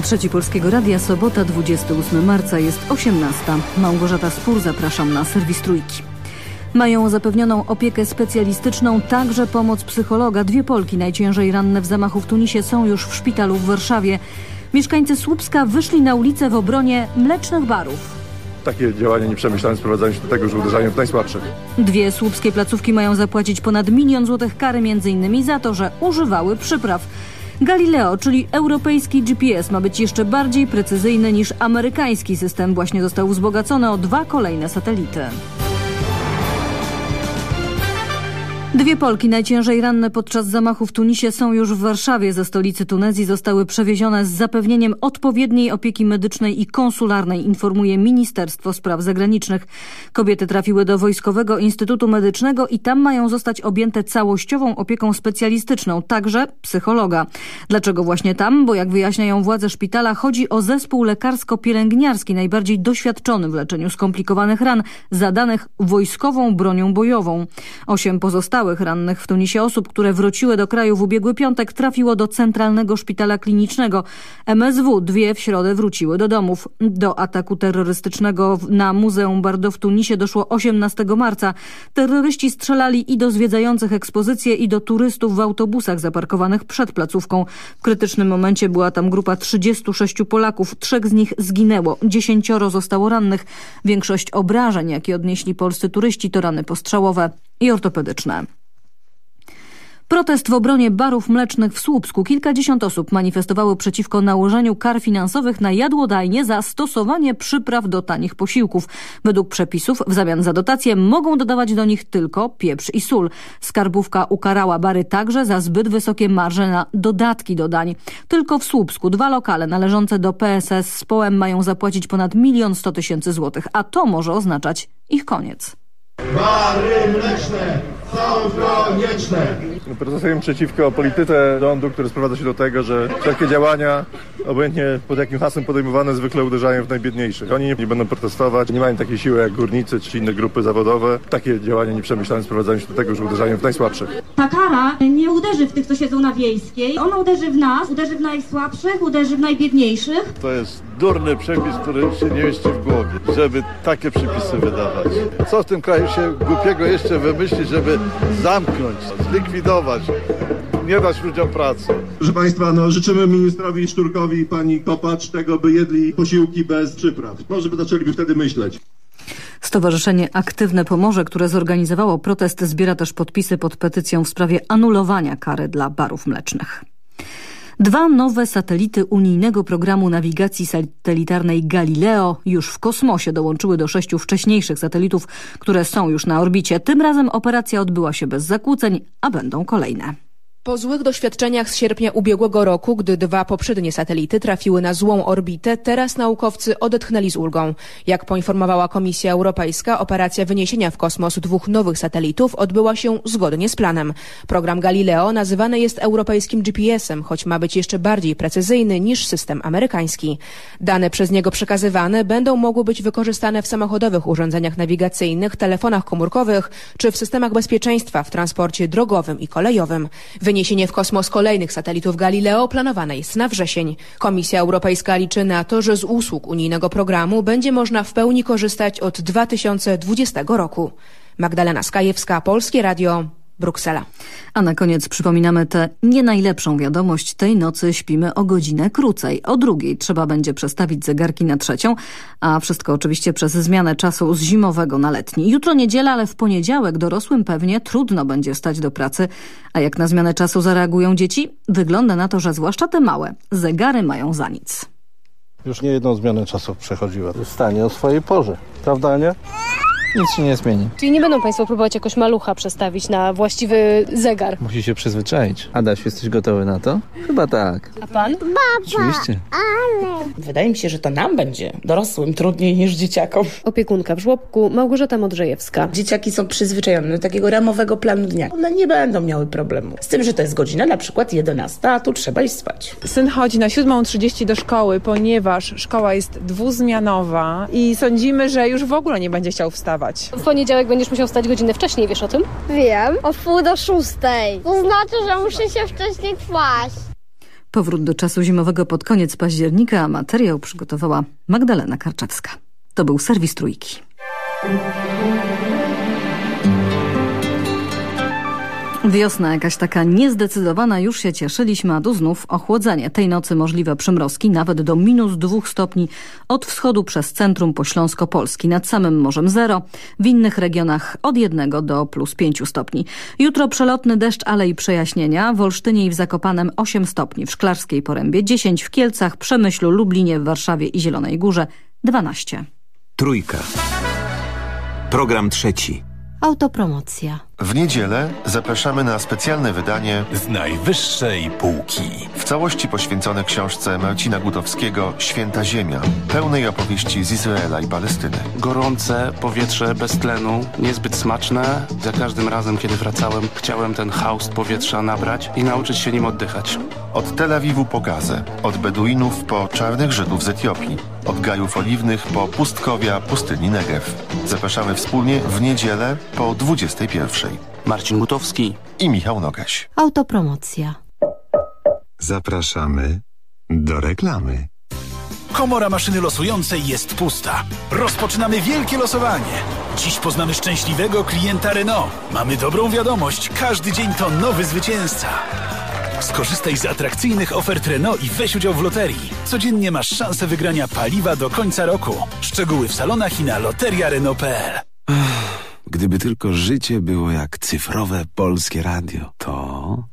Program Trzeci Polskiego Radia, sobota 28 marca jest 18. Małgorzata Spór, zapraszam na serwis Trójki. Mają zapewnioną opiekę specjalistyczną, także pomoc psychologa. Dwie Polki najciężej ranne w zamachu w Tunisie są już w szpitalu w Warszawie. Mieszkańcy Słupska wyszli na ulicę w obronie mlecznych barów. Takie działania nieprzemyślane sprowadzają się do tego, że uderzają w najsłabszych. Dwie słupskie placówki mają zapłacić ponad milion złotych kary m.in. za to, że używały przypraw. Galileo, czyli europejski GPS, ma być jeszcze bardziej precyzyjny niż amerykański system. Właśnie został wzbogacony o dwa kolejne satelity. Dwie Polki najciężej ranne podczas zamachu w Tunisie są już w Warszawie. Ze stolicy Tunezji zostały przewiezione z zapewnieniem odpowiedniej opieki medycznej i konsularnej, informuje Ministerstwo Spraw Zagranicznych. Kobiety trafiły do Wojskowego Instytutu Medycznego i tam mają zostać objęte całościową opieką specjalistyczną, także psychologa. Dlaczego właśnie tam? Bo jak wyjaśniają władze szpitala, chodzi o zespół lekarsko-pielęgniarski, najbardziej doświadczony w leczeniu skomplikowanych ran, zadanych wojskową bronią bojową. Osiem pozostałych pozostałych rannych w Tunisie osób, które wróciły do kraju w ubiegły piątek, trafiło do Centralnego Szpitala Klinicznego. MSW dwie w środę wróciły do domów. Do ataku terrorystycznego na Muzeum Bardo w Tunisie doszło 18 marca. Terroryści strzelali i do zwiedzających ekspozycje, i do turystów w autobusach zaparkowanych przed placówką. W krytycznym momencie była tam grupa 36 Polaków. Trzech z nich zginęło. Dziesięcioro zostało rannych. Większość obrażeń, jakie odnieśli polscy turyści, to rany postrzałowe i ortopedyczne. Protest w obronie barów mlecznych w Słupsku. Kilkadziesiąt osób manifestowało przeciwko nałożeniu kar finansowych na jadłodajnie za stosowanie przypraw do tanich posiłków. Według przepisów w zamian za dotacje mogą dodawać do nich tylko pieprz i sól. Skarbówka ukarała bary także za zbyt wysokie marże na dodatki do dań. Tylko w Słupsku dwa lokale należące do PSS z mają zapłacić ponad milion sto tysięcy złotych, a to może oznaczać ich koniec. Bary mleczne są konieczne. Protestujemy przeciwko polityce rządu, który sprowadza się do tego, że wszelkie działania, obojętnie pod jakim hasłem podejmowane, zwykle uderzają w najbiedniejszych. Oni nie, będą protestować, nie mają takiej siły jak górnicy czy inne grupy zawodowe. Takie działania nieprzemyślane sprowadzają się do tego, że uderzają w najsłabszych. Ta kara nie uderzy w tych, co siedzą na wiejskiej. Ona uderzy w nas, uderzy w najsłabszych, uderzy w najbiedniejszych. To jest durny przepis, który się nie mieści w głowie, żeby takie przepisy wydawać. Co w tym kraju się głupiego jeszcze wymyśli, żeby zamknąć, zlikwidować, nie dać ludziom pracy. Proszę Państwa, no, życzymy ministrowi Szturkowi i pani Kopacz tego, by jedli posiłki bez przypraw. Może by zaczęliby wtedy myśleć. Stowarzyszenie Aktywne Pomorze, które zorganizowało protest, zbiera też podpisy pod petycją w sprawie anulowania kary dla barów mlecznych. Dwa nowe satelity unijnego programu nawigacji satelitarnej Galileo już w kosmosie dołączyły do sześciu wcześniejszych satelitów, które są już na orbicie. Tym razem operacja odbyła się bez zakłóceń, a będą kolejne. Po złych doświadczeniach z sierpnia ubiegłego roku, gdy dwa poprzednie satelity trafiły na złą orbitę, teraz naukowcy odetchnęli z ulgą. Jak poinformowała Komisja Europejska, operacja wyniesienia w kosmos dwóch nowych satelitów odbyła się zgodnie z planem. Program Galileo nazywany jest europejskim GPS-em, choć ma być jeszcze bardziej precyzyjny niż system amerykański. Dane przez niego przekazywane będą mogły być wykorzystane w samochodowych urządzeniach nawigacyjnych, telefonach komórkowych czy w systemach bezpieczeństwa w transporcie drogowym i kolejowym. Wyniesienie w kosmos kolejnych satelitów Galileo planowane jest na wrzesień. Komisja Europejska liczy na to, że z usług unijnego programu będzie można w pełni korzystać od 2020 roku. Magdalena Skajewska, Polskie Radio, Bruksela. A na koniec przypominamy tę nie najlepszą wiadomość. Tej nocy śpimy o godzinę krócej. O drugiej trzeba będzie przestawić zegarki na trzecią, a wszystko oczywiście przez zmianę czasu z zimowego na letni. Jutro niedziela, ale w poniedziałek dorosłym pewnie trudno będzie stać do pracy. A jak na zmianę czasu zareagują dzieci? Wygląda na to, że zwłaszcza te małe zegary mają za nic. Już nie jedną zmianę czasu przechodziła. Stanie o swojej porze. Prawda, nie? Nic się nie zmieni. Czyli nie będą Państwo próbować jakoś malucha przestawić na właściwy zegar? Musi się przyzwyczaić. Adaś, jesteś gotowy na to? Chyba tak. A Pan? Baba, Oczywiście. ale... Wydaje mi się, że to nam będzie, dorosłym, trudniej niż dzieciakom. Opiekunka w żłobku Małgorzata Modrzejewska. Dzieciaki są przyzwyczajone do takiego ramowego planu dnia. One nie będą miały problemu. Z tym, że to jest godzina na przykład 11, a tu trzeba iść spać. Syn chodzi na 7.30 do szkoły, ponieważ szkoła jest dwuzmianowa i sądzimy, że już w ogóle nie będzie chciał wstawać. W poniedziałek będziesz musiał wstać godzinę wcześniej, wiesz o tym? Wiem, o wpół do szóstej. To znaczy, że muszę się wcześniej kłaść. Powrót do czasu zimowego pod koniec października, a materiał przygotowała Magdalena Karczewska. To był serwis Trójki. Wiosna jakaś taka niezdecydowana, już się cieszyliśmy, a tu znów ochłodzenie. Tej nocy możliwe przymrozki nawet do minus dwóch stopni od wschodu przez centrum po Śląsko-Polski. Nad samym Morzem zero, w innych regionach od jednego do plus pięciu stopni. Jutro przelotny deszcz, ale i przejaśnienia. W Olsztynie i w Zakopanem 8 stopni, w Szklarskiej Porębie 10, w Kielcach, Przemyślu, Lublinie, w Warszawie i Zielonej Górze 12. Trójka. Program trzeci. Autopromocja. W niedzielę zapraszamy na specjalne wydanie z najwyższej półki. W całości poświęcone książce Marcina Gutowskiego Święta Ziemia, pełnej opowieści z Izraela i Palestyny. Gorące, powietrze bez tlenu, niezbyt smaczne. Za każdym razem, kiedy wracałem, chciałem ten haust powietrza nabrać i nauczyć się nim oddychać. Od Tel Awiwu po Gazę, od Beduinów po czarnych Żydów z Etiopii, od gajów oliwnych po pustkowia pustyni Negev. Zapraszamy wspólnie w niedzielę po 21. Marcin Gutowski i Michał Nogaś. Autopromocja. Zapraszamy do reklamy. Komora maszyny losującej jest pusta. Rozpoczynamy wielkie losowanie. Dziś poznamy szczęśliwego klienta Renault. Mamy dobrą wiadomość. Każdy dzień to nowy zwycięzca. Skorzystaj z atrakcyjnych ofert Renault i weź udział w loterii. Codziennie masz szansę wygrania paliwa do końca roku. Szczegóły w salonach i na loteriarenault.pl Gdyby tylko życie było jak cyfrowe polskie radio, to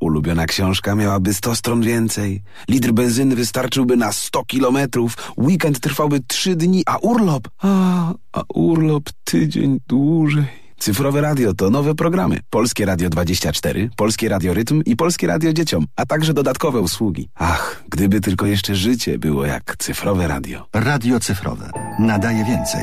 ulubiona książka miałaby 100 stron więcej, litr benzyny wystarczyłby na 100 kilometrów, weekend trwałby 3 dni, a urlop, a, a urlop tydzień dłużej. Cyfrowe radio to nowe programy. Polskie Radio 24, Polskie Radio Rytm i Polskie Radio Dzieciom, a także dodatkowe usługi. Ach, gdyby tylko jeszcze życie było jak cyfrowe radio. Radio cyfrowe. Nadaje więcej.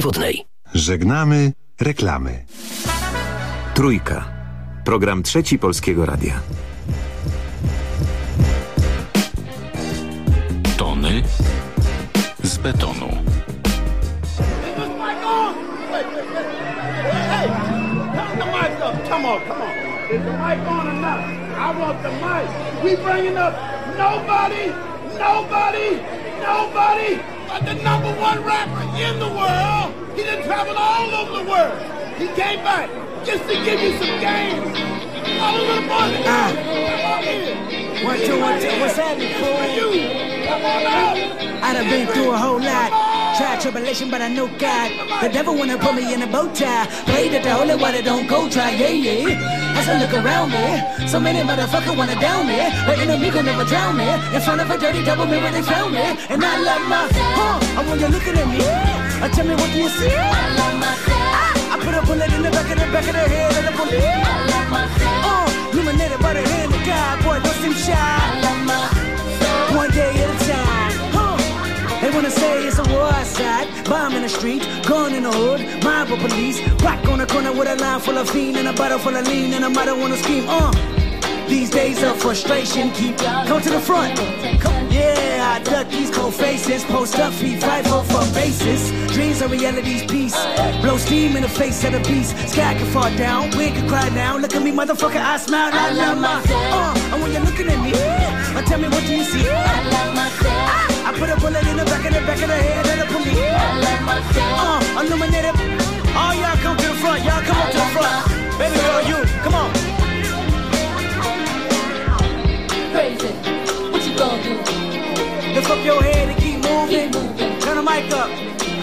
Wodnej. Żegnamy reklamy. Trójka. Program trzeci Polskiego Radia. Tony z betonu. Come on, come on. Is the mic on or not? I want the mic. We bringing up nobody, nobody, nobody the number one rapper in the world. He done traveled all over the world. He came back just to give you some games. All the. Ah. Come on in. One, two, one, two. What's happening, fool? You. Come on out. I done been through a whole lot. Tried tribulation, but I know God. The devil wanna put me in a bow tie. Pray that the holy water don't go dry, yeah, yeah. As I look around me, so many motherfuckers wanna down me. But enemy gon' never drown me. In front of a dirty double mirror, they found me. And I love my, huh, I want you looking at me. Uh, tell me what do you see? I love myself. I put a bullet in the back of the back of the head of the police. I love myself. Uh, illuminated by the hand of God, boy, don't seem shy. I love myself. Wanna say it's a war outside, bomb in the street, gun in the hood, mob of police, rock on the corner with a line full of fiend and a bottle full of lean, and a mother wanna scheme. Uh, these days of frustration keep come to the front. Come, yeah, I duck these cold faces, post up feet, fight for for bases. Dreams are reality's piece. Blow steam in the face of the beast. Sky can fall down, wind can cry now. Look at me, motherfucker, I smile. I, love my. Uh, and when you're looking at me, uh, tell me what do you see? I love myself. I put a bullet in the back of the back of the head of the police. I love myself. Uh, illuminated. All y'all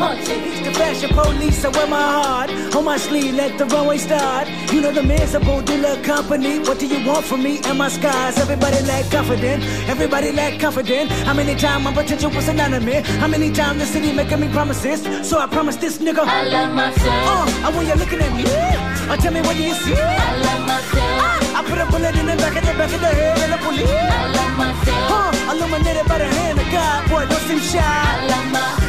Punch it. The fashion police, I wear my heart on my sleeve, let the runway start. You know the miserable dealer company. What do you want from me and my skies? Everybody lack confident, everybody lack confident. How many times my potential was anonymous? How many times the city making me promises? So I promise this nigga. I love myself. Uh, and when you're looking at me, uh, Oh, tell me what do you see? I love myself. I put a bullet in the back of the back of the head of the police. I love myself. Huh, illuminated by the hand of God, boy, don't seem shy. I love myself.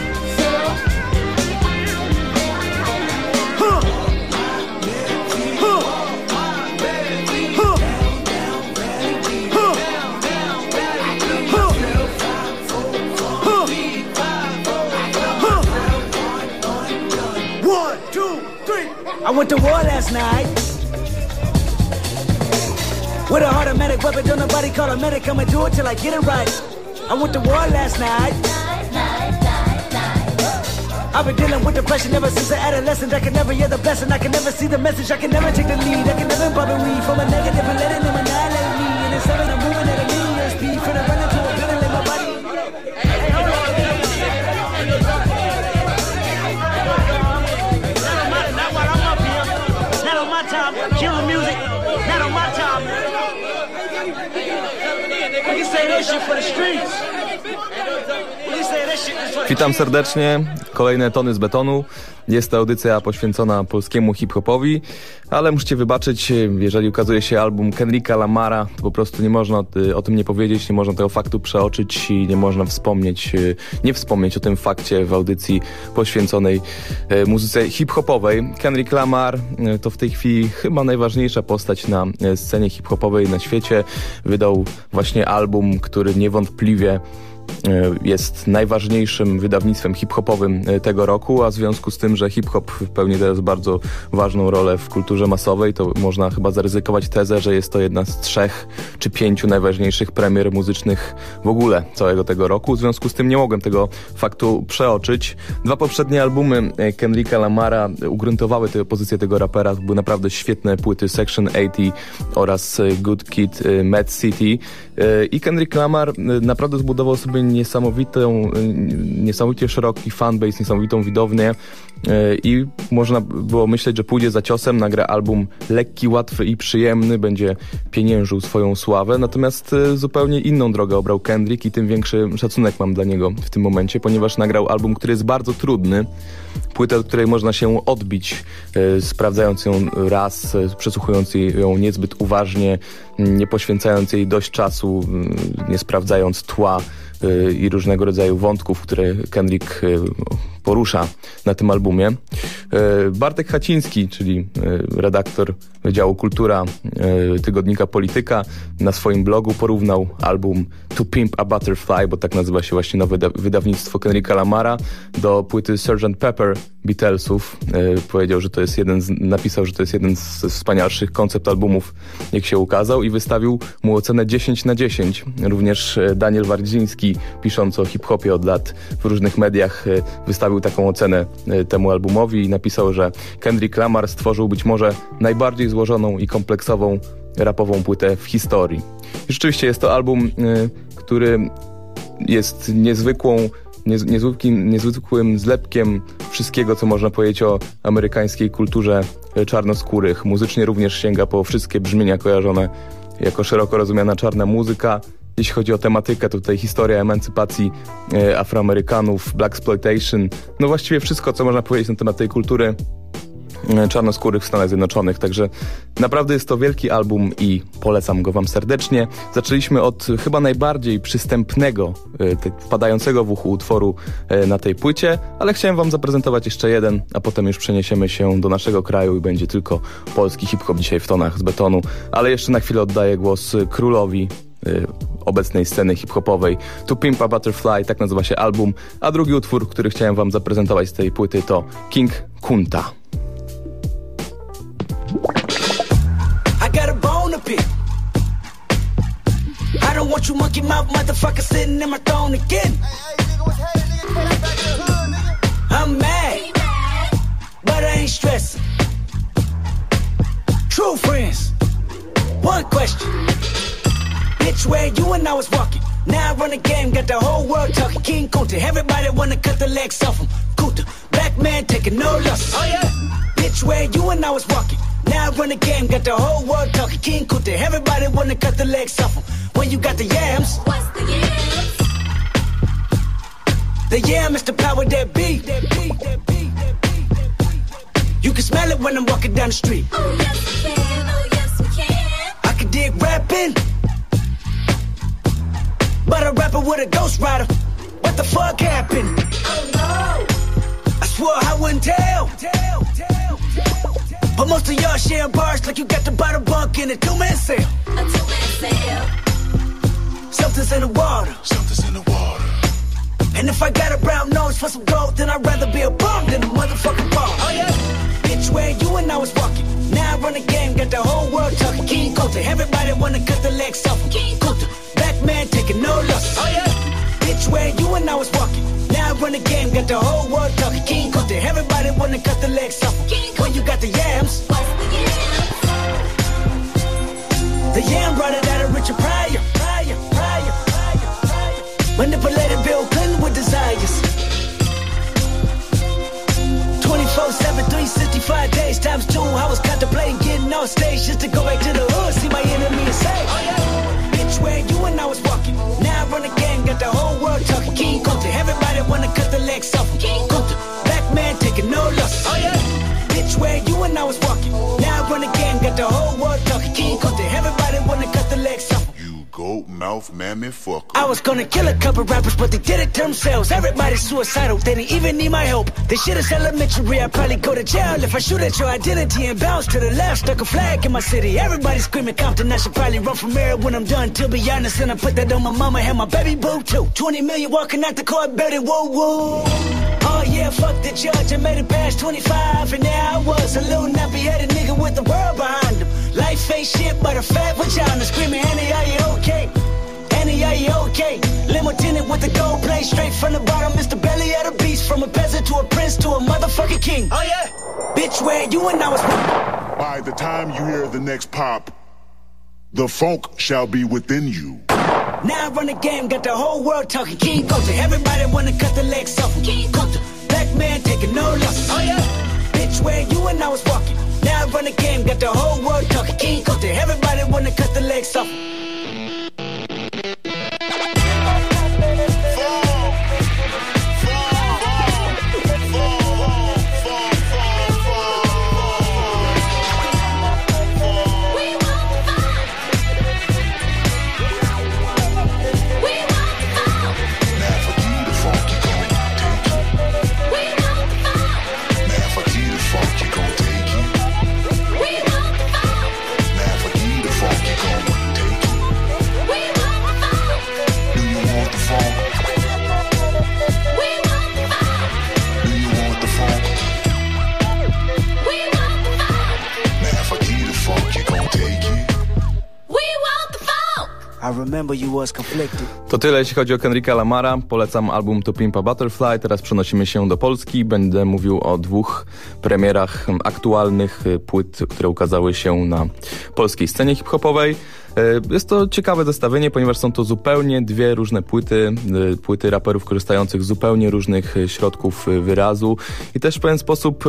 I went to war last night. With an automatic weapon, don't nobody call a medic. I'ma do it till I get it right. I went to war last night. I've been dealing with depression ever since an adolescent. I can never hear the blessing. I can never see the message. I can never take the lead. I can never bother weed from a negative and letting them annihilate shit for the streets. Witam serdecznie. Kolejne tony z betonu. Jest to audycja poświęcona polskiemu hip-hopowi, ale musicie wybaczyć, jeżeli ukazuje się album Kendricka Lamara, to po prostu nie można y, o tym nie powiedzieć, nie można tego faktu przeoczyć i nie można wspomnieć, y, nie wspomnieć o tym fakcie w audycji poświęconej y, muzyce hip-hopowej. Kendrick Lamar to w tej chwili chyba najważniejsza postać na scenie hip-hopowej na świecie. Wydał właśnie album, który niewątpliwie jest najważniejszym wydawnictwem hip-hopowym e, tego roku, a w związku z tym, że hip-hop pełni teraz bardzo ważną rolę w kulturze masowej, to można chyba zaryzykować tezę, że jest to jedna z trzech czy pięciu najważniejszych premier muzycznych w ogóle całego tego roku. W związku z tym nie mogłem tego faktu przeoczyć. Dwa poprzednie albumy e, Kendricka Lamara ugruntowały tę pozycję tego rapera. Były naprawdę świetne płyty Section 80 oraz e, Good Kid, Mad City. I Kendrick Lamar naprawdę zbudował sobie niesamowitą, niesamowicie szeroki fanbase, niesamowitą widownię i można było myśleć, że pójdzie za ciosem, nagra album lekki, łatwy i przyjemny, będzie pieniężył swoją sławę, natomiast zupełnie inną drogę obrał Kendrick i tym większy szacunek mam dla niego w tym momencie, ponieważ nagrał album, który jest bardzo trudny, płytę, od której można się odbić, sprawdzając ją raz, przesłuchując ją niezbyt uważnie, nie poświęcając jej dość czasu, nie sprawdzając tła i różnego rodzaju wątków, które Kendrick porusza na tym albumie. Bartek Haciński, czyli redaktor Wydziału Kultura tygodnika Polityka, na swoim blogu porównał album To Pimp a Butterfly, bo tak nazywa się właśnie nowe wydawnictwo Kendricka Lamara, do płyty Sgt. Pepper Beatlesów. Powiedział, że to jest jeden z, napisał, że to jest jeden z wspanialszych koncept albumów, jak się ukazał i wystawił mu ocenę 10 na 10. Również Daniel Wardziński, pisząc o hip-hopie od lat w różnych mediach, wystawił taką ocenę temu albumowi i napisał, że Kendrick Lamar stworzył być może najbardziej złożoną i kompleksową rapową płytę w historii. I rzeczywiście jest to album, który jest niezwykłą niezwykłym, niezwykłym zlepkiem wszystkiego, co można powiedzieć o amerykańskiej kulturze czarnoskórych. Muzycznie również sięga po wszystkie brzmienia kojarzone jako szeroko rozumiana czarna muzyka. Jeśli chodzi o tematykę, tutaj historia emancypacji e, Afroamerykanów, Black Exploitation, no właściwie wszystko, co można powiedzieć na temat tej kultury czarnoskórych w Stanach Zjednoczonych, także naprawdę jest to wielki album i polecam go wam serdecznie. Zaczęliśmy od chyba najbardziej przystępnego, wpadającego w uchu utworu na tej płycie, ale chciałem wam zaprezentować jeszcze jeden, a potem już przeniesiemy się do naszego kraju i będzie tylko polski hip-hop dzisiaj w tonach z betonu, ale jeszcze na chwilę oddaję głos królowi obecnej sceny hip-hopowej. To Pimp a Butterfly, tak nazywa się album, a drugi utwór, który chciałem wam zaprezentować z tej płyty to King Kunta. I got a bone to pick. I don't want you monkey mouth motherfucker sitting in my throne again. I'm mad, but I ain't stressing. True friends, one question. Bitch, where you and I was walking. Now I run the game, got the whole world talking. King Kunta, everybody wanna cut the legs off him. Kunta, black man taking no losses. Oh yeah. Bitch, where you and I was walking. Now I run the game, got the whole world talking. King Kunta, everybody wanna cut the legs off him. When you got the yams. What's the yams? The yam is the power that be. That be, that be, that be. You can can smell it when I'm walking down the street. Oh yes we can, oh yes we can. I can dig rapping. But a rapper with a ghost rider. What the fuck happened? Oh no. I swore I wouldn't tell. But most of y'all sharing bars like you got to buy the bunk in a two-man sale. A two-man sale. Something's in the water. Something's in the water. And if I got a brown nose for some gold, then I'd rather be a bum than a motherfucking bum. Oh yeah. Bitch, where you and I was walking. Now I run the game, got the whole world talking. King Coulter, everybody wanna cut the legs off. him. King Coulter, black man taking no losses. Oh yeah. Bitch, where you and I was walking. Now I run the game, got the whole world talking. King Coulter, everybody wanna cut the legs off. When you got the yams. The yam brought it out of Richard Pryor. Pryor, Pryor, Pryor, Pryor. Manipulated Bill Clinton with desires. 24 7, 365 days times two. I was contemplating getting on stage just to go back to the hood, see my enemy and say, oh, yeah. Bitch, where you got the whole world talking. King Coulter, everybody wanna cut the legs off. him. King Coulter, black man taking no losses. Oh, yeah. Bitch, where you and I was walking. Now I run game, got the whole world talking. King Coulter, everybody wanna cut the legs off. Mouth mammy fuck. I was gonna kill a couple rappers, but they did it themselves. Everybody's suicidal, they didn't even need my help. This shit is elementary, I'd probably go to jail if I shoot at your identity and bounce to the left. Stuck a flag in my city, everybody screaming Compton. I should probably run from here when I'm done. To be honest, and I put that on my mama and my baby boo too. 20 million walking out the court, baby, whoa, whoa. Oh yeah, fuck the judge, I made it past 25, and now I was, a little nappy headed nigga with the world behind him. Life ain't shit but a fat vagina screaming, Annie, are you okay? Annie, are you okay? Limo tinted with the gold plate straight from the bottom. Mr. Belly of the beast, from a peasant to a prince to a motherfucking king. Oh yeah, bitch, where you and I was. By the time you hear the next pop, the funk shall be within you. Now I run the game, got the whole world talking. King Coulter, everybody wanna cut the legs off. him. King Coulter, black man taking no losses. Oh yeah, bitch, where you and I was walking. Now I run the game, got the whole world talking. King Coulter, everybody wanna cut the legs off. To tyle, jeśli chodzi o Kendricka Lamara. Polecam album To Pimpa Butterfly. Teraz przenosimy się do Polski. Będę mówił o dwóch premierach aktualnych y, płyt, które ukazały się na polskiej scenie hip-hopowej. Y, Jest to ciekawe zestawienie, ponieważ są to zupełnie dwie różne płyty, y, płyty raperów korzystających z zupełnie różnych y, środków wyrazu. I też w pewien sposób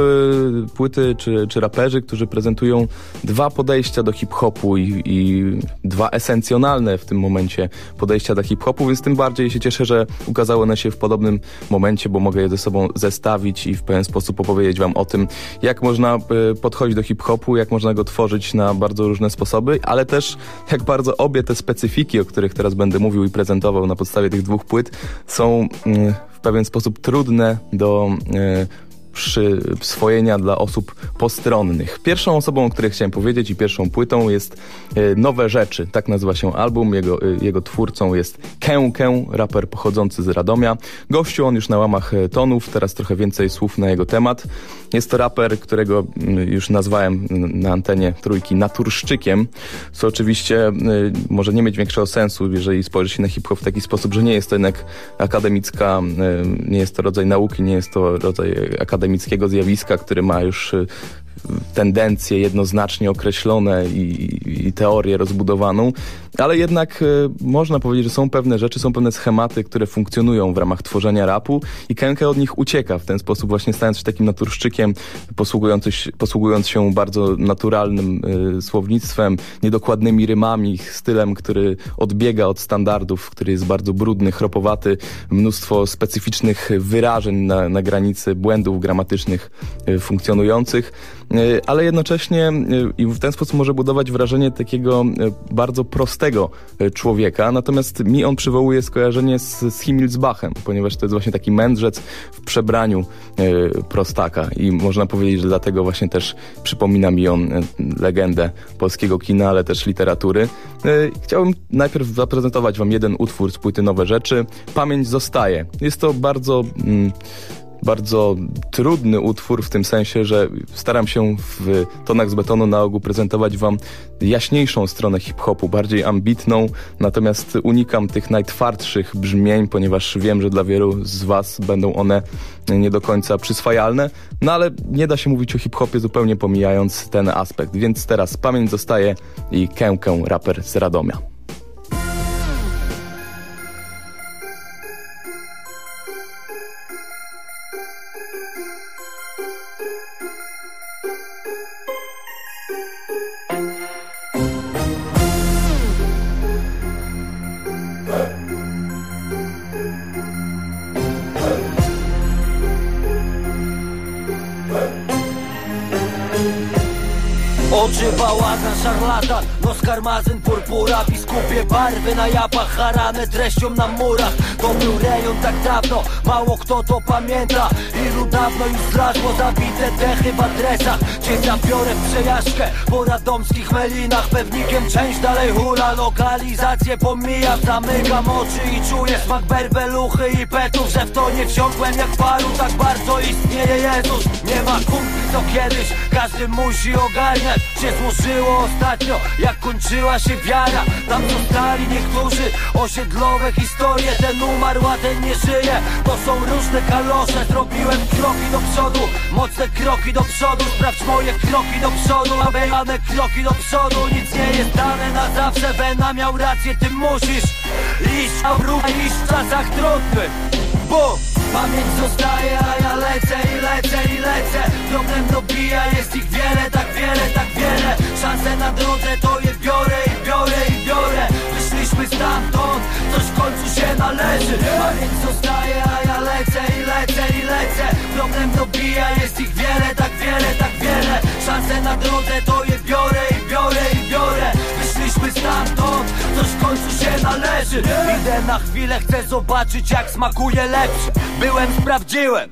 płyty czy, czy raperzy, którzy prezentują dwa podejścia do hip-hopu i, i dwa esencjonalne w tym momencie podejścia do hip-hopu, więc tym bardziej się cieszę, że ukazały one się w podobnym momencie, bo mogę je ze sobą zestawić i w pewien sposób opowiedzieć wam o tym, jak można podchodzić do hip-hopu, jak można go tworzyć na bardzo różne sposoby, ale też jak bardzo obie te specyfiki, o których teraz będę mówił i prezentował na podstawie tych dwóch płyt, są y, w pewien sposób trudne do y, przyswojenia dla osób postronnych. Pierwszą osobą, o której chciałem powiedzieć i pierwszą płytą jest e, Nowe Rzeczy. Tak nazywa się album. Jego, e, jego twórcą jest Kękę, raper pochodzący z Radomia. Gościu on już na łamach e, tonów, teraz trochę więcej słów na jego temat. Jest to raper, którego mm, już nazwałem na antenie trójki naturszczykiem, co oczywiście może nie mieć większego sensu, jeżeli spojrzy się na hip-hop w taki sposób, że nie jest to jednak akademicka, nie jest to rodzaj nauki, nie jest to rodzaj akademickiego zjawiska, który ma już y, tendencje jednoznacznie określone i, i teorię rozbudowaną, ale jednak y, można powiedzieć, że są pewne rzeczy, są pewne schematy, które funkcjonują w ramach tworzenia rapu i Kenke od nich ucieka w ten sposób, właśnie stając się takim naturszczykiem, posługując, posługując się bardzo naturalnym y, słownictwem, niedokładnymi rymami, stylem, który odbiega od standardów, który jest bardzo brudny, chropowaty, mnóstwo specyficznych wyrażeń na, na granicy błędów gramatycznych y, funkcjonujących. Ale jednocześnie i w ten sposób może budować wrażenie takiego bardzo prostego człowieka, natomiast mi on przywołuje skojarzenie z, z Himmelsbachem, ponieważ to jest właśnie taki mędrzec w przebraniu prostaka i można powiedzieć, że dlatego właśnie też przypomina mi on legendę polskiego kina, ale też literatury. Chciałbym najpierw zaprezentować wam jeden utwór z płyty Nowe Rzeczy. Pamięć zostaje. Jest to bardzo... Mm, bardzo trudny utwór w tym sensie, że staram się w tonach z betonu na ogół prezentować wam jaśniejszą stronę hip-hopu, bardziej ambitną, natomiast unikam tych najtwardszych brzmień, ponieważ wiem, że dla wielu z was będą one nie do końca przyswajalne, no ale nie da się mówić o hip-hopie zupełnie pomijając ten aspekt, więc teraz pamięć zostaje i Kękę, raper z Radomia. Barwy na japach, harane treścią na murach. To był rejon tak dawno, mało kto to pamięta. Ilu dawno już zlazło zabite dechy w adresach. Gdzie zabiorę w przejażdżkę po radomskich melinach. Pewnikiem część dalej hula, lokalizację pomijam Zamykam oczy i czuję smak berbeluchy i petów Że w to nie wsiąkłem jak paru, tak bardzo istnieje Jezus. Nie ma kumpli co kiedyś, każdy musi ogarniać. Się złożyło ostatnio, jak kończyła się wiara. Tam zostali niektórzy, osiedlowe historie. Ten umarł, a ten nie żyje. To są różne kalosze. Zrobiłem kroki do przodu, mocne kroki do przodu. Sprawdź moje kroki do przodu, a bejane kroki do przodu. Nic nie jest dane na zawsze, Wena miał rację, ty musisz Iść, a wróć, iść w czasach trudnych Pamięć zostaje, a ja lecę i lecę i lecę. Problem dobija, jest ich wiele, tak wiele, tak wiele. Szanse na drodze to je biorę i biorę i biorę. Wyszliśmy stamtąd, coś w końcu się należy. Pamięć zostaje, a ja lecę i lecę i lecę. Problem dobija, jest ich wiele, tak wiele, tak wiele. Szanse na drodze to je biorę Stamtąd, coś w końcu się należy. Idę na chwilę, chcę zobaczyć jak smakuje lepsze Byłem, sprawdziłem.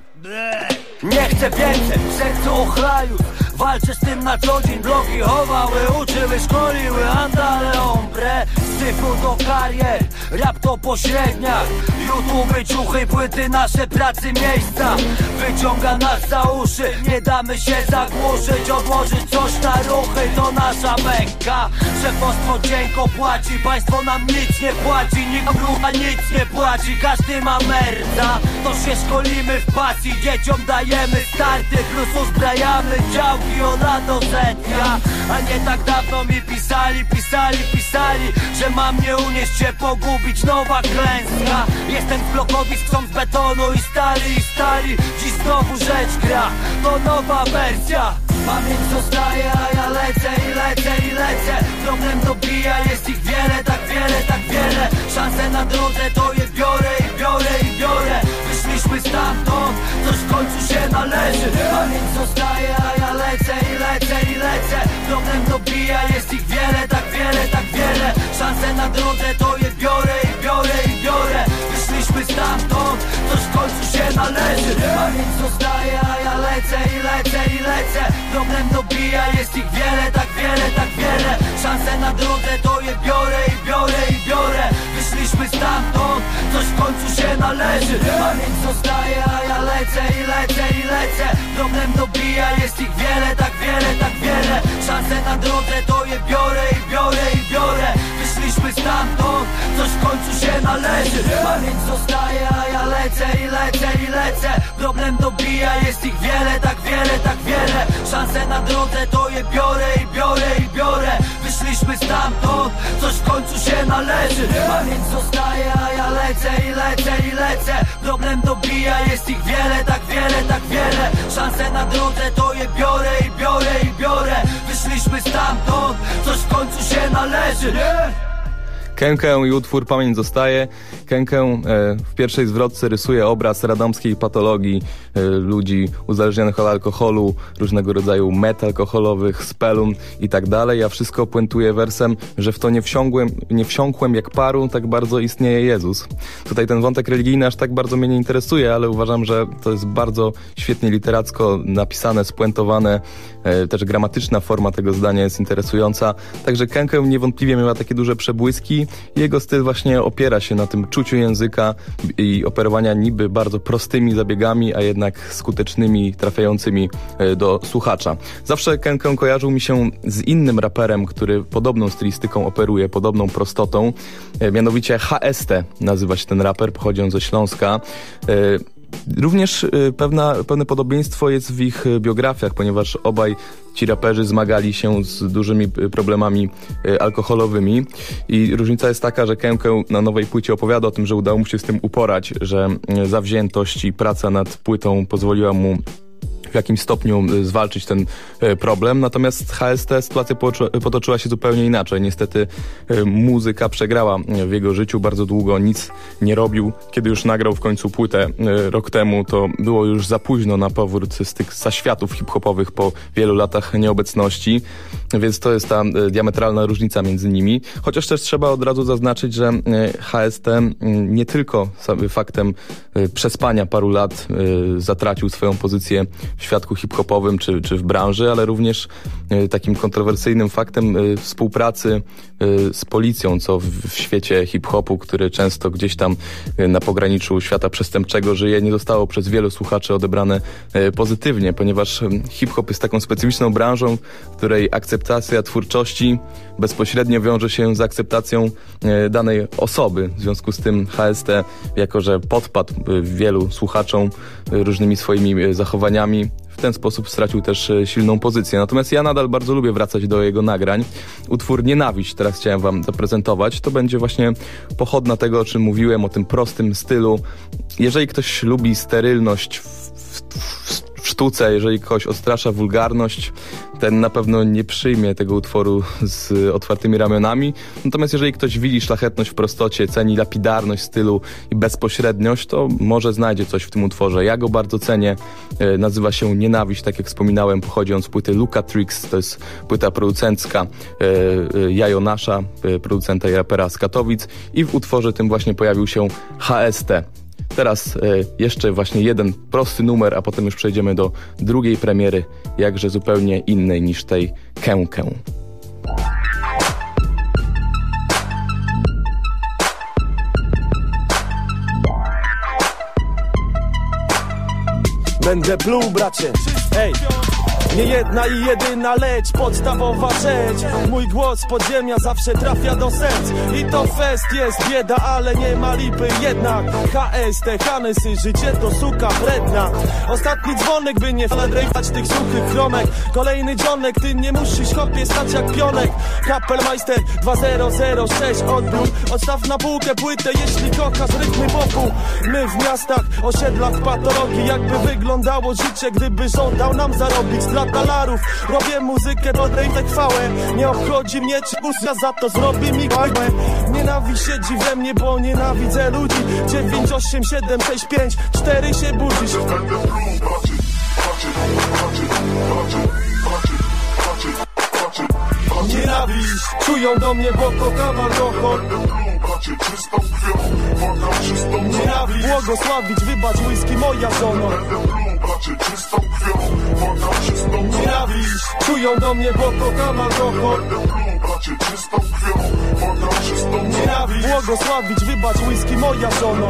Nie chcę więcej, sercu ochlaju Walczę z tym na co dzień, bloki chowały Uczyły, szkoliły, andale ombre. Syfu do karier, rap to pośrednia YouTube, ciuchy, płyty, nasze pracy, miejsca. Wyciąga nas za uszy, nie damy się zagłuszyć. Odłożyć coś na ruchy, to nasza mekka Szefostwo dzięko płaci, państwo nam nic nie płaci. Nikt rucha nic nie płaci, każdy ma merda. To się szkolimy w pasji, dzieciom dajemy starty Plus uzbrajamy działki od A A nie tak dawno mi pisali, pisali, pisali Że mam nie unieść się, pogubić, nowa klęska. Jestem z blokowisk, z betonu i stali, i stali. Dziś znowu rzecz gra, to nowa wersja. Pamięć zostaje, a ja lecę i lecę i lecę. Problem dobija, jest ich wiele, tak wiele, tak wiele. Szanse na drodze to je biorę i biorę i biorę Wyszliśmy stamtąd, coś w końcu się należy. Pamięć zostaje, a ja lecę i lecę i lecę. Problem dobija, jest ich wiele, tak wiele, tak wiele. Szanse na drodze to je biorę i biorę i biorę. Wyszliśmy stamtąd, coś w końcu się należy. Pamięć zostaje, a ja lecę i lecę i lecę. Problem dobija, jest ich wiele, tak wiele, tak wiele. Szanse na drodze to je biorę i biorę i biorę. Wyszliśmy stamtąd, coś w końcu się należy. Pamięć zostaje, a ja lecę i lecę i lecę. Problem dobija, jest ich wiele, tak wiele, tak wiele. Szanse na drodze to je biorę i biorę i biorę Wyszliśmy stamtąd, coś w końcu się należy. Pamięć zostaje, a ja lecę i lecę i lecę. Problem dobija, jest ich wiele, tak wiele, tak wiele. Szanse na drodze to je biorę i biorę i biorę. Wyszliśmy stamtąd, coś w końcu się należy. Pamięć zostaje, a ja lecę i lecę i lecę. Problem dobija, jest ich wiele, tak wiele, tak wiele. Szanse na drodze to je biorę i biorę i biorę. Wyszliśmy stamtąd, coś w końcu się należy Kękę i utwór Pamięć zostaje. Kękę e, w pierwszej zwrotce rysuje obraz radomskiej patologii e, ludzi uzależnionych od alkoholu, różnego rodzaju metalkoholowych, spelun i tak dalej, a wszystko puentuje wersem, że w to nie wsiągłem, nie wsiąkłem jak paru, tak bardzo istnieje Jezus. Tutaj ten wątek religijny aż tak bardzo mnie nie interesuje, ale uważam, że to jest bardzo świetnie literacko napisane, spuentowane, też gramatyczna forma tego zdania jest interesująca. Także Kękę niewątpliwie miała takie duże przebłyski. Jego styl właśnie opiera się na tym czuciu języka i operowania niby bardzo prostymi zabiegami, a jednak skutecznymi, trafiającymi e, do słuchacza. Zawsze Kękę kojarzył mi się z innym raperem, który podobną stylistyką operuje, podobną prostotą, e, mianowicie HST nazywa się ten raper, pochodzi on ze Śląska. Również y, pewna, pewne podobieństwo jest w ich y, biografiach, ponieważ obaj ci raperzy zmagali się z dużymi y, problemami alkoholowymi. I różnica jest taka, że Kękę na nowej płycie opowiada o tym, że udało mu się z tym uporać, że zawziętość i praca nad płytą pozwoliła mu w jakimś stopniu y, zwalczyć ten y, problem. Natomiast HST sytuacja potoczyła się zupełnie inaczej. Niestety y, muzyka przegrała w jego życiu. Bardzo długo nic nie robił. Kiedy już nagrał w końcu płytę rok temu, to było już za późno na powrót z tych zaświatów hip-hopowych po wielu latach nieobecności. Więc to jest ta diametralna różnica między nimi. Chociaż też trzeba od razu zaznaczyć, że HST nie tylko faktem przespania paru lat zatracił swoją pozycję świadku hip-hopowym czy, czy w branży, ale również e, takim kontrowersyjnym faktem e, współpracy e, z policją, co w, w świecie hip-hopu, który często gdzieś tam na pograniczu świata przestępczego żyje, nie zostało przez wielu słuchaczy odebrane pozytywnie, ponieważ hip-hop jest taką specyficzną branżą, w której akceptacja twórczości bezpośrednio wiąże się z akceptacją danej osoby. W związku z tym HST, jako że podpadł wielu słuchaczom różnymi swoimi zachowaniami, w ten sposób stracił też e, silną pozycję. Natomiast ja nadal bardzo lubię wracać do jego nagrań. Utwór Nienawiść teraz chciałem wam zaprezentować. To będzie właśnie pochodna tego, o czym mówiłem, o tym prostym stylu. Jeżeli ktoś lubi sterylność w, w, w w sztuce, jeżeli kogoś odstrasza wulgarność, ten na pewno nie przyjmie tego utworu z otwartymi ramionami. Natomiast jeżeli ktoś widzi szlachetność w prostocie, ceni lapidarność stylu i bezpośredniość, to może znajdzie coś w tym utworze. Ja go bardzo cenię. E, nazywa się Nienawiść, tak jak wspominałem, pochodzi on z płyty Luka Tricks, to jest płyta producencka e, e, Jajo Nasza, producenta i rapera z Katowic i w utworze tym właśnie pojawił się HST. Teraz e, jeszcze właśnie jeden prosty numer, a potem już przejdziemy do drugiej premiery, jakże zupełnie innej niż tej Kękę. Będę blue, bracie, ej nie jedna i jedyna, lecz podstawowa rzecz. Mój głos podziemia zawsze trafia do serc. I to fest jest bieda, ale nie ma lipy. Jednak HST, Hanesy, życie to suka wredna. Ostatni dzwonek, by nie fledrejwać tych suchych chromek Kolejny dzionek, ty nie musisz hopie stać jak pionek. Kapelmeister 2006 odbiór. Odstaw na półkę płytę, jeśli kochasz rytmy wokół. My w miastach, osiedlach patologii. Jakby wyglądało życie, gdyby żądał nam zarobić dla dolarów Robię muzykę, podejmę chwałę Nie obchodzi mnie, czy usia za to zrobi mi kłamę Nienawiść siedzi we mnie, bo nienawidzę ludzi. 9, 8, 7, 6, 5, 4 się budzisz. Nienawiść. Czują do mnie, bo kocham alkohol. Nienawiść. Błogosławić, wybacz whisky, moja żona Nienawiść Czują do mnie, bo kocham alkohol Nienawiść Błogosławić, wybacz whisky, moja żona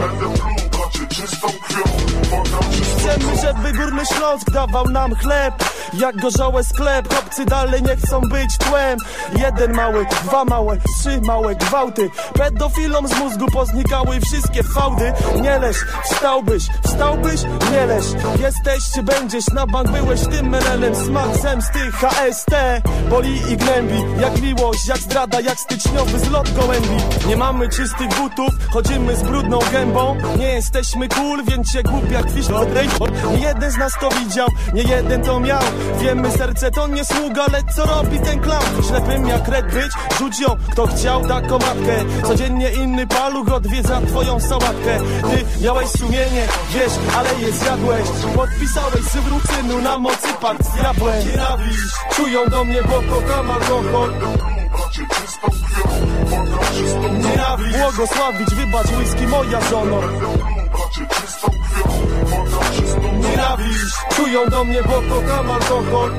Chcemy, żeby Górny Śląsk dawał nam chleb. Jak gorzałe sklep, chłopcy dalej nie chcą być tłem. Jeden mały, dwa małe, trzy małe gwałty. Pedofilom z mózgu poznikały wszystkie fałdy. Nie leż, wstałbyś, wstałbyś, nie leż. Jesteś czy będziesz, na bank? Byłeś tym menelem Smak zemsty, HST, boli i gnębi Jak miłość, jak zdrada, jak styczniowy zlot gołębi. Nie mamy czystych butów, chodzimy z brudną gębą. Nie jesteśmy cool, więc się głupia kwisz Nie jeden z nas to widział, nie jeden to miał. Wiemy, serce to nie sługa, lecz co robi ten klam? Ślepym jak red być, rzuć ją, kto chciał taką matkę. Codziennie inny paluch odwiedza twoją sałatkę. Ty miałeś sumienie, wiesz, ale je zjadłeś. Podpisałeś sywrucynu na mocy pakt z diabłem. Czują do mnie, bo kocham alkohol. Nienawiść, błogosławić, wybacz whisky, moja żono Nienawiść, czują do mnie, bo kocham alkohol.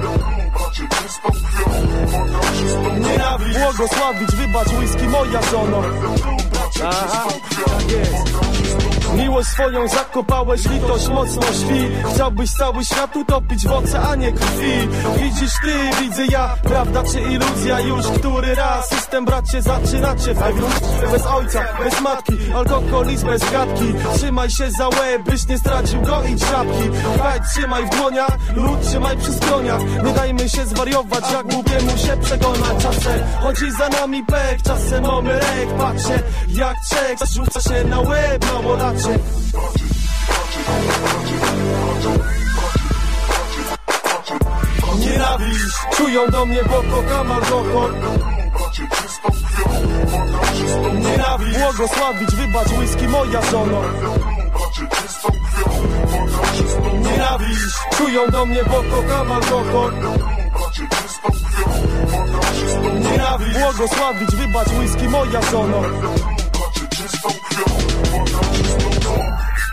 Nienawiść, błogosławić, wybacz whisky, moja żono. Aha, tak jest Miłość swoją zakopałeś, litość mocno śpi. Chciałbyś cały świat utopić w oceanie krwi. Widzisz ty, widzę ja, prawda czy iluzja? Już który raz system bracie zaczyna cię Bez ojca, bez matki, alkoholizm bez gadki. Trzymaj się za łeb, byś nie stracił go i żabki Haj, trzymaj w dłoniach, lud trzymaj przy skroniach. Nie dajmy się zwariować, jak głupiemu się przekonać Czasem. Chodzi za nami pek, czasem mamy rek Patrzę jak czek, rzuca się na łeb, no bo raczej Nienawiść, czują do mnie, bo kocham alkohol Nienawiść, błogosławić, wybacz whisky, moja żono. Nienawiść, czują do mnie, bo kocham alkohol Nienawiść, błogosławić, wybacz whisky, moja żono Four.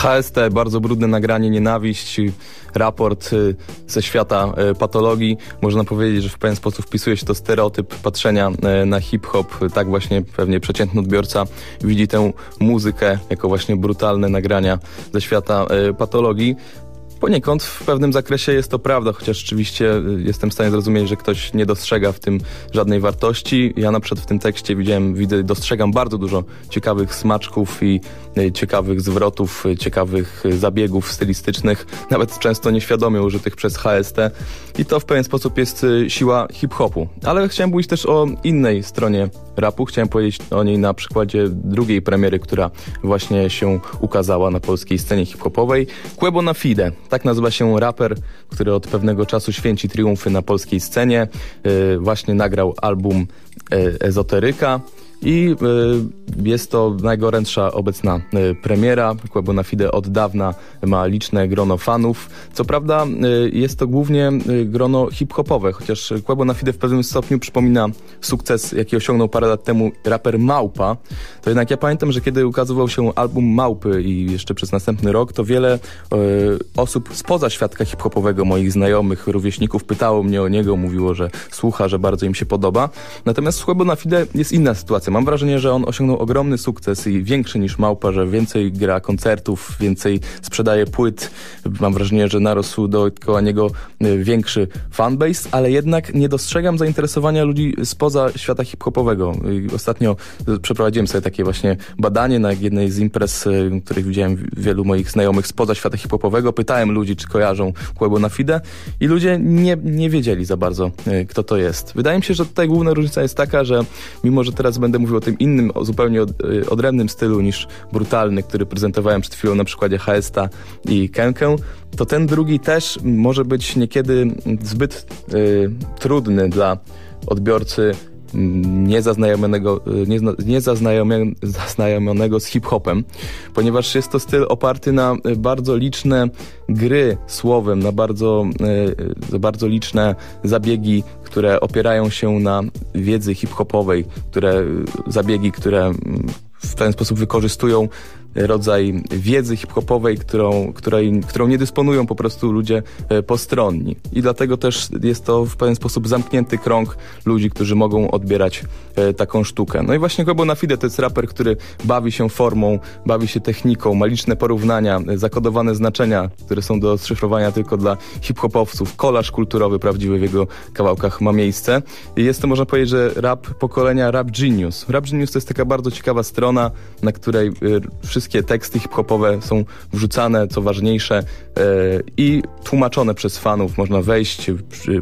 HST, bardzo brudne nagranie, nienawiść, raport y, ze świata y, patologii. Można powiedzieć, że w pewien sposób wpisuje się to stereotyp patrzenia y, na hip-hop. Tak właśnie pewnie przeciętny odbiorca widzi tę muzykę jako właśnie brutalne nagrania ze świata patologii. Poniekąd w pewnym zakresie jest to prawda, chociaż rzeczywiście y, jestem w stanie zrozumieć, że ktoś nie dostrzega w tym żadnej wartości. Ja na przykład w tym tekście widziałem, widzę, dostrzegam bardzo dużo ciekawych smaczków i y, ciekawych zwrotów, y, ciekawych zabiegów stylistycznych, nawet często nieświadomie użytych przez HST i to w pewien sposób jest siła hip-hopu. Ale chciałem mówić też o innej stronie rapu. Chciałem powiedzieć o niej na przykładzie drugiej premiery, która właśnie się ukazała na polskiej scenie hip-hopowej. Quebo na Fide. Tak nazywa się raper, który od pewnego czasu święci triumfy na polskiej scenie. Yy, właśnie nagrał album yy, Ezoteryka. I y, jest to najgorętsza obecna y, premiera. Kłębo na Fide od dawna ma liczne grono fanów. Co prawda y, jest to głównie grono hip-hopowe, chociaż Kłębo na Fide w pewnym stopniu przypomina sukces, jaki osiągnął parę lat temu raper Małpa. To jednak ja pamiętam, że kiedy ukazywał się album Małpy i jeszcze przez następny rok, to wiele osób spoza świadka hip-hopowego, moich znajomych, rówieśników pytało mnie o niego, mówiło, że słucha, że bardzo im się podoba. Natomiast w Kłębo na Fide jest inna sytuacja. Mam wrażenie, że on osiągnął ogromny sukces i większy niż Małpa, że więcej gra koncertów, więcej sprzedaje płyt. Mam wrażenie, że narosł dookoła niego e, większy fanbase, ale jednak nie dostrzegam zainteresowania ludzi spoza świata hip-hopowego. Ostatnio przeprowadziłem sobie takie właśnie badanie na jednej z imprez, których widziałem wielu moich znajomych spoza świata hip-hopowego. Pytałem ludzi, czy kojarzą Kłębo na Fide i ludzie nie, nie wiedzieli za bardzo, kto to jest. Wydaje mi się, że tutaj główna różnica jest taka, że mimo, że teraz będę mówił o tym innym, o zupełnie od, y, odrębnym stylu niż brutalny, który prezentowałem przed chwilą na przykładzie Haesta i Kenkę, to ten drugi też może być niekiedy zbyt y, trudny dla odbiorcy niezaznajomionego, niezaznajomionego z hip-hopem, ponieważ jest to styl oparty na bardzo liczne gry słowem, na bardzo, e, bardzo liczne zabiegi, które opierają się na wiedzy hip-hopowej, które zabiegi, które w ten sposób wykorzystują rodzaj wiedzy hip-hopowej, którą, której, którą nie dysponują po prostu ludzie e, postronni. I dlatego też jest to w pewien sposób zamknięty krąg ludzi, którzy mogą odbierać e, taką sztukę. No i właśnie Gobo na Fide to jest raper, który bawi się formą, bawi się techniką, ma liczne porównania, e, zakodowane znaczenia, które są do szyfrowania tylko dla hip-hopowców. Kolaż kulturowy prawdziwy w jego kawałkach ma miejsce. Jest to, można powiedzieć, że rap pokolenia Rap Genius. Rap Genius to jest taka bardzo ciekawa strona, na której y, wszystkie teksty hip-hopowe są wrzucane, co ważniejsze, y, i tłumaczone przez fanów. Można wejść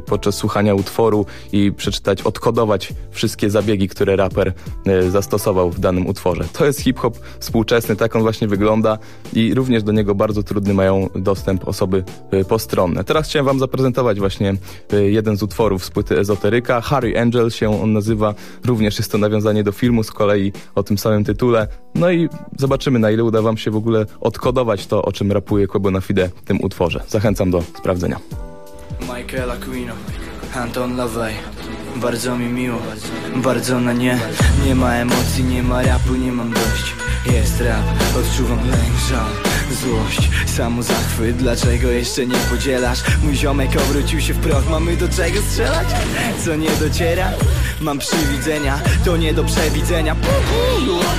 podczas słuchania utworu i przeczytać, odkodować wszystkie zabiegi, które raper y, zastosował w danym utworze. To jest hip-hop współczesny, tak on właśnie wygląda i również do niego bardzo trudny mają dostęp osoby postronne. Teraz chciałem wam zaprezentować właśnie jeden z utworów z płyty Ezoteryka. Harry Angel się on nazywa. Również jest to nawiązanie do filmu z kolei o tym samym tytule. No i zobaczymy na ile uda wam się w ogóle odkodować to, o czym rapuje Quebo na Fide w tym utworze. Zachęcam do sprawdzenia. Michael Aquino, Anton LaVey Bardzo mi miło, bardzo na nie Nie ma emocji, nie ma rapu, nie mam dość Jest rap, odczuwam lęk, żal Złość, samozachwyt, dlaczego jeszcze nie podzielasz? Mój ziomek obrócił się w proch, mamy do czego strzelać? Co nie dociera? Mam przywidzenia, to nie do przewidzenia Annabella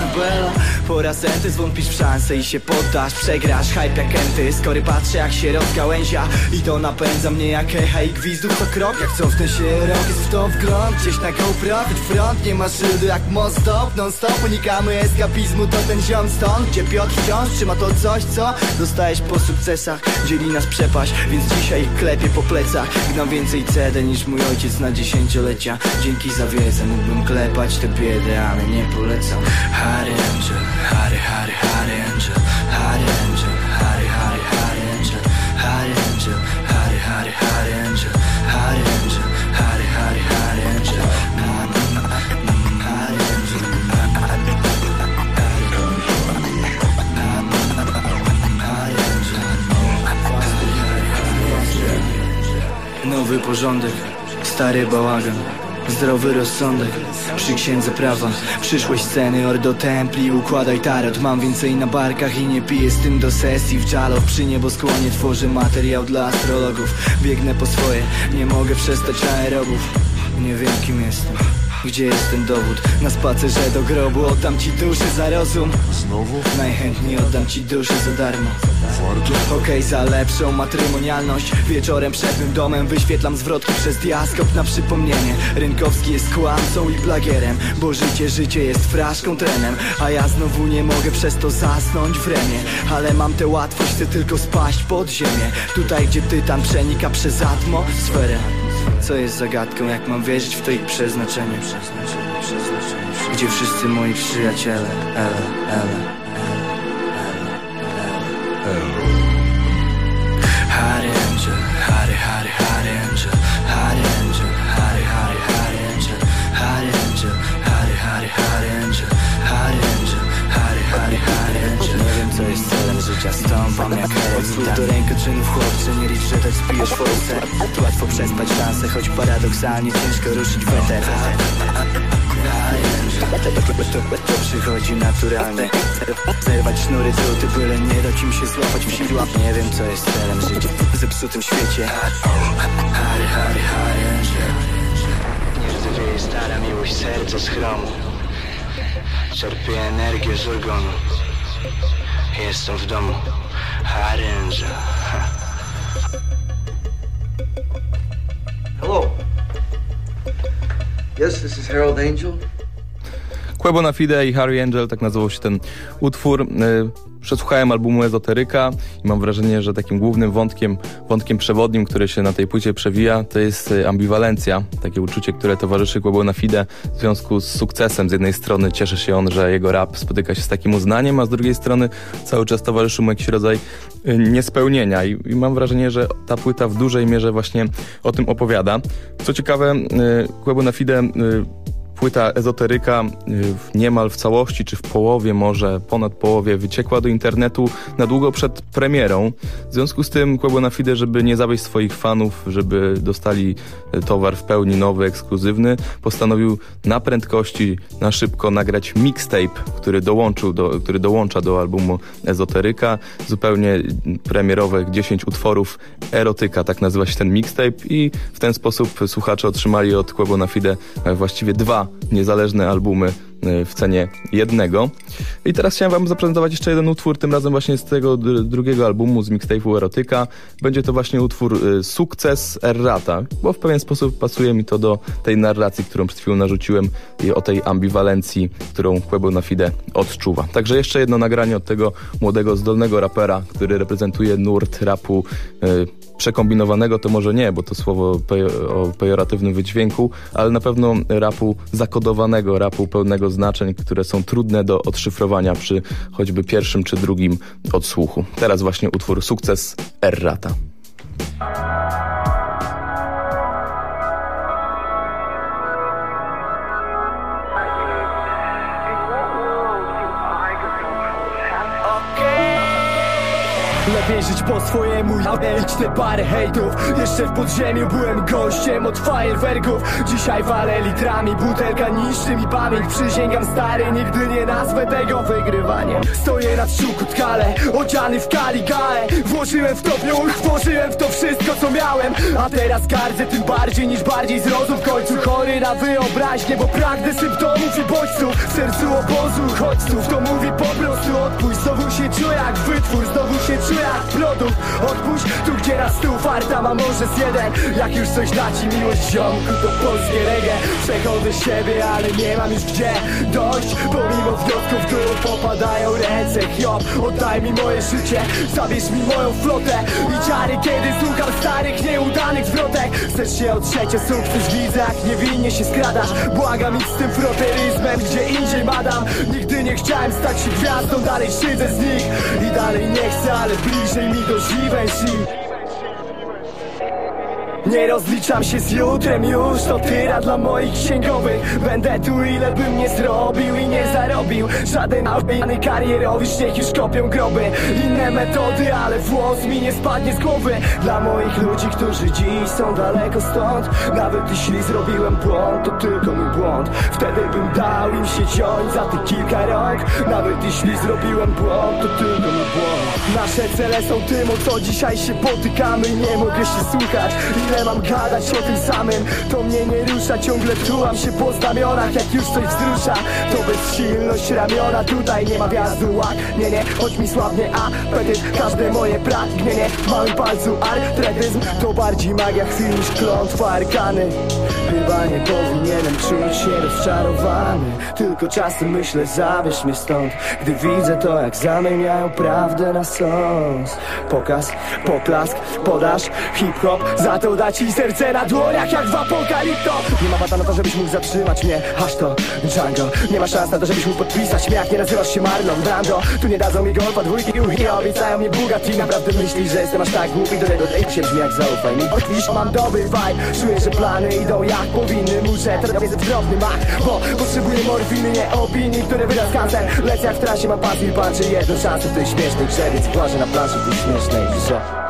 Po raz enty zwątpisz w szansę i się poddasz. Przegrasz hype jak enty, skory patrzę jak się rozgałęzia I to napędza mnie jak echa i gwizdów to krok. Jak cofnę się rok jest w to wgląd Gdzieś na GoPro, front nie ma szyldu jak most stop Non stop unikamy eskapizmu to ten ziom stąd. Gdzie Piotr wciąż trzyma to coś co Dostajesz po sukcesach, dzieli nas przepaść Więc dzisiaj klepie po plecach. Gnam więcej CD niż mój ojciec na dziesięciolecia. Dzięki za wiedzę mógłbym klepać te biedy Ale nie polecam Harry Angel, Harry, Harry, Harry Angel Harry Angel, Harry, Harry, Harry Angel Harry Angel, Harry, Harry, Harry Angel Harry Angel, Harry, Harry, Harry Angel Nowy porządek, stary bałagan Zdrowy rozsądek, przy księdze prawa. Przyszłość sceny, ordo templi Układaj tarot, mam więcej na barkach I nie piję z tym do sesji. W Jalow Przy nieboskłonie tworzę materiał dla astrologów. Biegnę po swoje, nie mogę przestać aerobów. Nie wiem kim jestem gdzie jest ten dowód? Na spacerze do grobu. Oddam ci duszę za rozum. Znowu? Najchętniej oddam ci duszę za darmo. Okej, okay, za lepszą matrymonialność. Wieczorem przed tym domem wyświetlam zwrotki przez diaskop na przypomnienie. Rynkowski jest kłamcą i plagierem Bo życie, życie jest fraszką trenem. A ja znowu nie mogę przez to zasnąć w remie. Ale mam tę łatwość, chcę tylko spaść pod ziemię. Tutaj, gdzie tytan przenika przez atmosferę co jest zagadką, jak mam wierzyć w to ich przeznaczenie? Gdzie wszyscy moi przyjaciele? Ele, ele Harry Angel, Harry, Harry, Harry Angel. Harry Angel, Harry, Harry, Harry Angel. Harry Angel, Harry, Harry, Harry Angel. Harry Angel, Harry, Harry, Harry Angel. Nie wiem co jest celem życia, stąpam jak Od do rękoczynów chłopcze, nie licz, że tak spijesz force przespać szansę, choć paradoksalnie ciężko ruszyć weter to przychodzi naturalnie. Zerwać sznury druty, byle nie dać im się złapać w sidła. Nie wiem co jest celem życia w zepsutym świecie. Harry, Harry, Harry Nie rdzewieje stara miłość serca z chromu. Czerpię energię z organu Jestem w domu. Harry Yes, this is Harold Angel. Quebo Fide i Harry Angel, tak nazywał się ten utwór. Przesłuchałem albumu Ezoteryka i mam wrażenie, że takim głównym wątkiem, wątkiem przewodnim, który się na tej płycie przewija, to jest ambiwalencja. Takie uczucie, które towarzyszy Quebo na Fide w związku z sukcesem. Z jednej strony cieszy się on, że jego rap spotyka się z takim uznaniem, a z drugiej strony cały czas towarzyszy mu jakiś rodzaj niespełnienia I, i mam wrażenie, że ta płyta w dużej mierze właśnie o tym opowiada. Co ciekawe, Quebo na Fide płyta Ezoteryka y, niemal w całości, czy w połowie może, ponad połowie wyciekła do internetu na długo przed premierą. W związku z tym kłębo na fide, żeby nie zawieść swoich fanów, żeby dostali y, towar w pełni nowy, ekskluzywny, postanowił na prędkości, na szybko nagrać mixtape, który, dołączył do, który dołącza do albumu Ezoteryka. Zupełnie premierowe 10 utworów erotyka, tak nazywa się ten mixtape i w ten sposób słuchacze otrzymali od Kłębo na Fide właściwie dwa niezależne albumy e, w cenie jednego. I teraz chciałem wam zaprezentować jeszcze jeden utwór, tym razem właśnie z tego drugiego albumu, z mixtape'u Erotyka. Będzie to właśnie utwór y, Sukces Errata, bo w pewien sposób pasuje mi to do tej narracji, którą przed chwilą narzuciłem i o tej ambiwalencji, którą Quebo na Fide odczuwa. Także jeszcze jedno nagranie od tego młodego, zdolnego rapera, który reprezentuje nurt rapu y, przekombinowanego to może nie, bo to słowo o pejoratywnym wydźwięku, ale na pewno rapu zakodowanego, rapu pełnego znaczeń, które są trudne do odszyfrowania przy choćby pierwszym czy drugim odsłuchu. Teraz właśnie utwór Sukces Errata. Lepiej żyć po swojemu, mieć te parę hejtów. Jeszcze w podziemiu byłem gościem od fajerwerków. Dzisiaj walę litrami, butelka niszczy mi pamięć. Przysięgam stary, nigdy nie nazwę tego wygrywaniem. Stoję nad tkale, odziany w kaligale. Włożyłem w to piór, włożyłem w to wszystko co miałem. A teraz gardzę tym bardziej niż bardziej. Zrozum W końcu chory na wyobraźnię, bo pragnę symptomów i bodźców. W sercu obozu uchodźców, to mówi po prostu. Odpuść Znowu się czuję jak wytwór, znowu się czuję jak produkt Odpuść tu gdzie raz tu farta ma może z jeden. Jak już coś da ci miłość ziomku to polskie reggae. Przechodzę siebie ale nie mam już gdzie dojść. Pomimo wniosków tu popadają ręce Hop, oddaj mi moje życie Zabierz mi moją flotę. I ciary kiedy słucham starych nieudanych zwrotek. Chcesz się otrzeć o sukces widzę jak niewinnie się skradasz. Błagam idź z tym froteryzmem gdzie indziej madam Nigdy nie chciałem stać się gwiazdą Dalej szydzę z nich. I dalej nie chcę ale bliżej mi do żywej nie rozliczam się z jutrem już To tyra dla moich księgowych. Będę tu ile bym nie zrobił i nie zarobił. Żaden albany karierowy Niech już kopią groby. Inne metody, ale włos mi nie spadnie z głowy. Dla moich ludzi, którzy dziś są daleko stąd Nawet jeśli zrobiłem błąd, to tylko mój błąd. Wtedy bym dał im się ciąć za te kilka rąk. Nawet jeśli zrobiłem błąd, to tylko mój błąd. Nasze cele są tym, o co dzisiaj się potykamy. Nie mogę się słuchać Ile mam gadać o tym samym. To mnie nie rusza, ciągle czułam się po znamionach Jak już coś wzrusza, to bezsilność ramiona. Tutaj nie ma wjazdu łak, nie nie, choć mi słabnie apetyt Każde moje pragnienie w małym palcu artretyzm. To bardziej magia chwil niż klątwa arkany. Chyba nie powinienem czuć się rozczarowany. Tylko czasem myślę, zabierz mnie stąd. Gdy widzę to, jak zamieniają prawdę na sąs Pokaz, poklask, podaż, hip-hop Za to dać ci serce na dłoniach jak w apokalipto. Nie ma bata na to, żebyś mógł zatrzymać mnie. Aż to Django. Nie ma szans na to, żebyś mógł podpisać mnie. Jak nie nazywasz się Marlon Brando Tu nie dadzą mi golfa, dwójki i nie obiecają mi Bugatti. Naprawdę myślisz, że jestem aż tak głupi? Do tego dej się brzmi jak zaufaj mi. Oczywiście mam dobry vibe. Czuję, że plany idą jak powinny Muszę trochę jest drobny mak Bo potrzebuję morfiny, nie opinii Które wyda skansen Lecę jak w trasie, mam pasję i patrzę Jedną szansę w tej śmiesznej grze Więc na planszy tej śmiesznej grze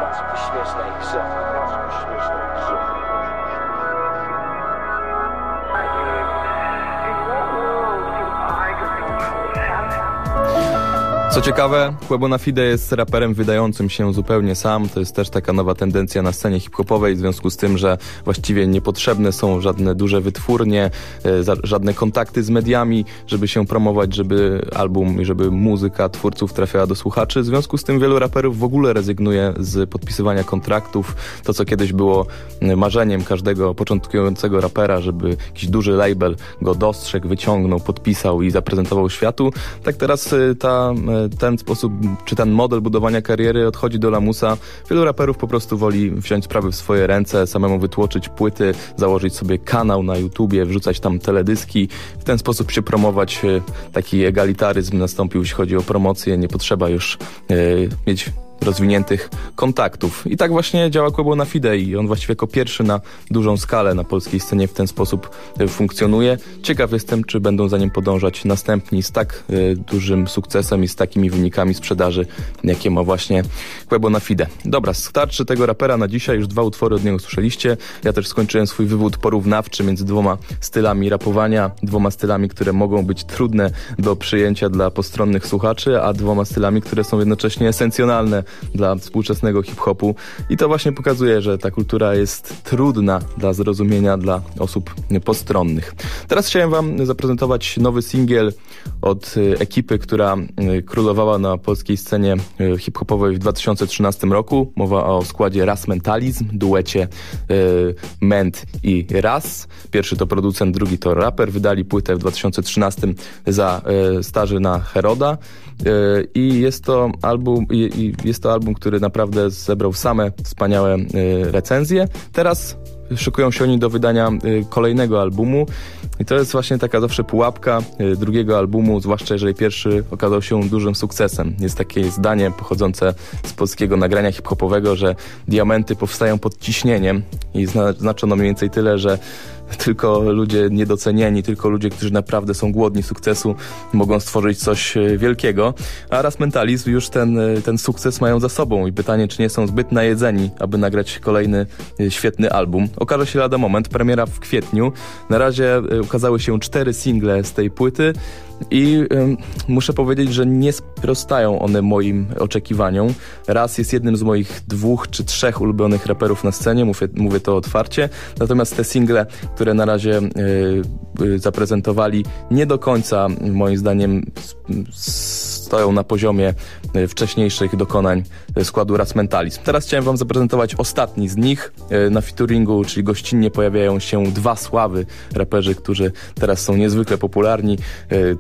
Co ciekawe, Quebo na Fide jest raperem wydającym się zupełnie sam. To jest też taka nowa tendencja na scenie hip-hopowej, w związku z tym, że właściwie niepotrzebne są żadne duże wytwórnie, e, żadne kontakty z mediami, żeby się promować, żeby album i żeby muzyka twórców trafiała do słuchaczy. W związku z tym wielu raperów w ogóle rezygnuje z podpisywania kontraktów. To, co kiedyś było e, marzeniem każdego początkującego rapera, żeby jakiś duży label go dostrzegł, wyciągnął, podpisał i zaprezentował światu. Tak teraz e, ta ten sposób, czy ten model budowania kariery odchodzi do lamusa. Wielu raperów po prostu woli wziąć sprawy w swoje ręce, samemu wytłoczyć płyty, założyć sobie kanał na YouTubie, wrzucać tam teledyski, w ten sposób się promować. Taki egalitaryzm nastąpił, jeśli chodzi o promocję. Nie potrzeba już e, mieć rozwiniętych kontaktów. I tak właśnie działa Quebo na Fide i on właściwie jako pierwszy na dużą skalę na polskiej scenie w ten sposób e, funkcjonuje. Ciekaw jestem, czy będą za nim podążać następni z tak e, dużym sukcesem i z takimi wynikami sprzedaży, jakie ma właśnie Quebo na Fide. Dobra, starczy tego rapera na dzisiaj, już dwa utwory od niego słyszeliście. Ja też skończyłem swój wywód porównawczy między dwoma stylami rapowania, dwoma stylami, które mogą być trudne do przyjęcia dla postronnych słuchaczy, a dwoma stylami, które są jednocześnie esencjonalne dla współczesnego hip-hopu. I to właśnie pokazuje, że ta kultura jest trudna dla zrozumienia dla osób postronnych. Teraz chciałem wam zaprezentować nowy singiel od e, ekipy, która e, królowała na polskiej scenie e, hip-hopowej w 2013 roku. Mowa o składzie Ras Mentalizm, duecie Ment i Ras. Pierwszy to producent, drugi to raper. Wydali płytę w 2013 za staży na Heroda. I jest to album, jest to album, który naprawdę zebrał same wspaniałe recenzje. Teraz szykują się oni do wydania kolejnego albumu i to jest właśnie taka zawsze pułapka y, drugiego albumu, zwłaszcza jeżeli pierwszy okazał się dużym sukcesem. Jest takie zdanie pochodzące z polskiego nagrania hip-hopowego, że diamenty powstają pod ciśnieniem i znaczy ono mniej więcej tyle, że tylko ludzie niedocenieni, tylko ludzie, którzy naprawdę są głodni sukcesu, mogą stworzyć coś e, wielkiego. A raz mentalizm już ten, e, ten sukces mają za sobą i pytanie, czy nie są zbyt najedzeni, aby nagrać kolejny e, świetny album. Okaże się lada moment, premiera w kwietniu. Na razie ukazały się cztery single z tej płyty. I muszę powiedzieć, że nie sprostają one moim oczekiwaniom. Raz jest jednym z moich dwóch czy trzech ulubionych raperów na scenie, mówię, mówię to otwarcie. Natomiast te single, które na razie y, zaprezentowali, nie do końca moim zdaniem stoją na poziomie e, wcześniejszych dokonań e, składu Ras Mentalizm. Teraz chciałem wam zaprezentować ostatni z nich. E, na featuringu, czyli gościnnie pojawiają się dwa sławy raperzy, którzy teraz są niezwykle popularni.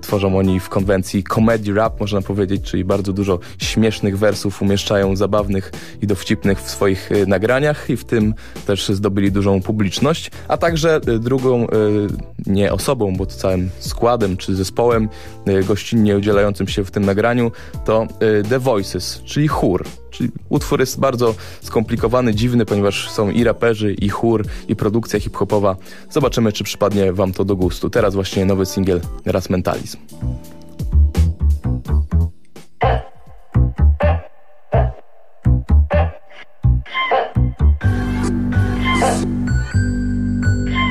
Tworzą oni w konwencji comedy rap, można powiedzieć, czyli bardzo dużo śmiesznych wersów umieszczają, zabawnych i dowcipnych w swoich nagraniach i w tym też zdobyli dużą publiczność, a także drugą nie osobą, bo całym składem czy zespołem gościnnie udzielającym się w tym nagraniu to y, The Voices, czyli chór. Czyli utwór jest bardzo skomplikowany, dziwny, ponieważ są i raperzy, i chór, i produkcja hip-hopowa. Zobaczymy, czy przypadnie wam to do gustu. Teraz właśnie nowy singiel Raz Mentalizm.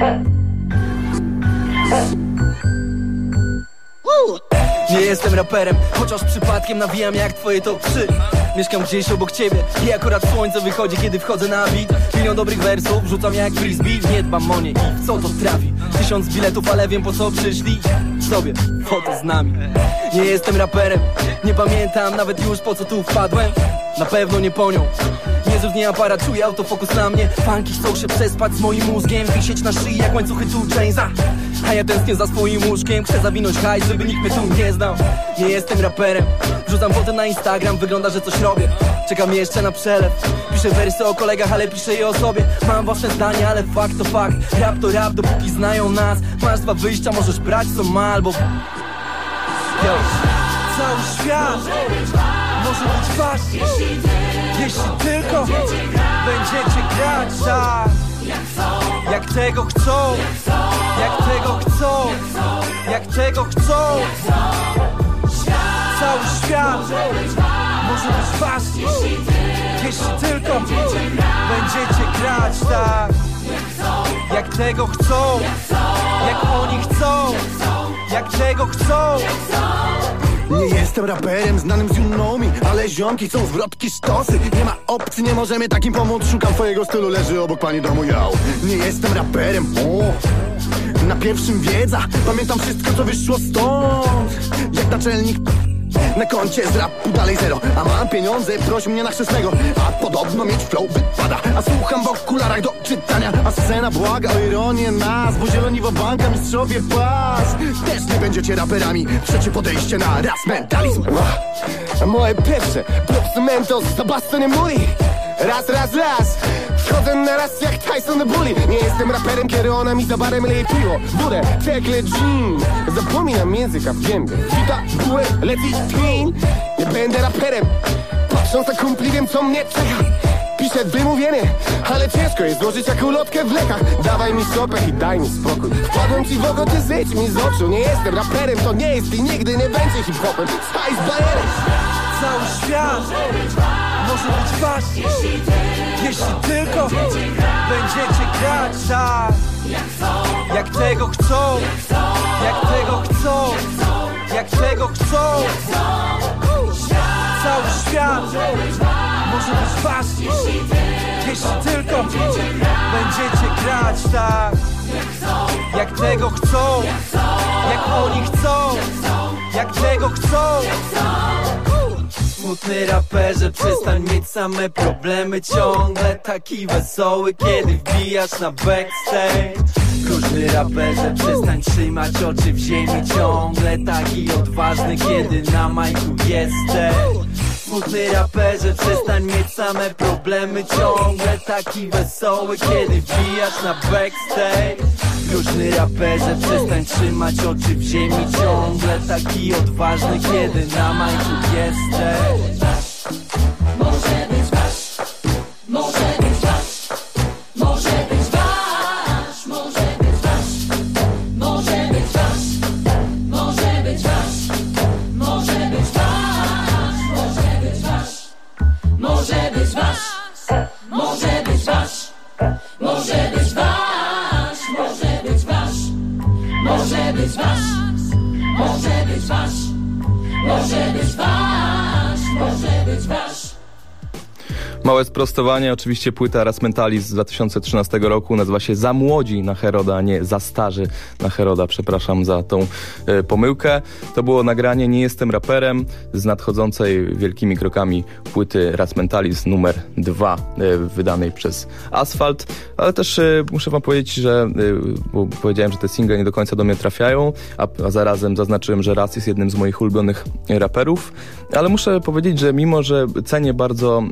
Uh. jestem raperem, chociaż przypadkiem nawijam jak twoje top 3 Mieszkam gdzieś obok ciebie i akurat słońce wychodzi, kiedy wchodzę na beat. Milion dobrych wersów, rzucam jak frisbee Nie dbam o nie. I co to trafi? Tysiąc biletów, ale wiem po co przyszli Sobie, foto z nami. Nie jestem raperem, nie pamiętam nawet już po co tu wpadłem. Na pewno nie po nią. Jezus nie aparat, czuję autofokus na mnie. Funky chcą się przespać z moim mózgiem. Wisieć na szyi jak łańcuchy tu Jamesa A ja tęsknię za swoim łóżkiem Chcę zawinąć hajs, żeby nikt mnie tu nie znał. Nie jestem raperem Wrzucam foty na Instagram, wygląda, że coś robię. Czekam jeszcze na przelew Piszę wersy o kolegach, ale piszę je o sobie. Mam własne zdanie, ale fakt to fakt. Rap to rap, dopóki znają nas. Masz dwa wyjścia, możesz brać co ma albo... Yo. Cały świat może być wasz. Jeśli tylko będziecie grać tak Jak tego chcą Jak tego chcą Jak tego chcą. Cały świat może być wasz Jeśli tylko będziecie grać tak. Jak tego chcą Jak oni chcą Jak tego chcą nie jestem raperem znanym z Junomi Ale ziomki są zwrotki sztosy Nie ma opcji, nie możemy takim pomóc. Szukam twojego stylu, leży obok pani domu, yo. Nie jestem raperem, o. Na pierwszym wiedza. Pamiętam wszystko, co wyszło stąd. Jak naczelnik na koncie z rapu dalej zero A mam pieniądze, proś mnie na chrzestnego. A podobno mieć flow wypada. A słucham w okularach do czytania. A scena błaga o ironię nas Bo zieloniwa banka, mistrzowie pas. Też nie będziecie raperami. Trzecie podejście na raz mentalizm. Moje pierwsze Propsy Mentos, Sebastian Muri Raz, raz, raz Wchodzę na raz jak Tyson Bully. Nie jestem raperem, kiedy ona mi za barem leje piwo Wódę, tekle, jean. Zapominam języka w gębie. Wita, bułę, leci, twin Nie będę raperem. Patrząc na kumpli wiem co mnie czeka. Piszę wymówienie, ale ciężko jest złożyć jak ulotkę w lekach. Dawaj mi sopę i daj mi spokój. Wpadłem ci w oko, ty zejdź mi z oczu. Nie jestem raperem, to nie jest i nigdy nie będzie hip-hopem. Spice Bayerem Cały świat może być wasz Jeśli tylko będziecie grać tak Jak tego chcą Jak tego chcą Jak tego chcą. Cały świat może być wasz Jeśli tylko będziecie grać tak Jak tego chcą Jak oni chcą Jak tego chcą Smutny raperze, przestań mieć same problemy. Ciągle taki wesoły, kiedy wbijasz na backstage. Różny raperze, przestań trzymać oczy w ziemi. Ciągle taki odważny, kiedy na majku jesteś Smutny raperze, przestań mieć same problemy. Ciągle taki wesoły, kiedy wbijasz na backstage. Różny raperze, przestań trzymać oczy w ziemi. Ciągle taki odważny, kiedy na majku jesteś może być wasz, może być wasz. Małe sprostowanie, oczywiście płyta Rasmentalis z 2013 roku nazywa się Za młodzi na Heroda, a nie Za starzy na Heroda. Przepraszam za tą e, pomyłkę. To było nagranie Nie jestem raperem z nadchodzącej wielkimi krokami płyty Rasmentalis numer 2 e, wydanej przez Asfalt. Ale też e, muszę wam powiedzieć, że bo powiedziałem, że te single nie do końca do mnie trafiają, a, a zarazem zaznaczyłem, że Raz jest jednym z moich ulubionych raperów. Ale muszę powiedzieć, że mimo, że cenię bardzo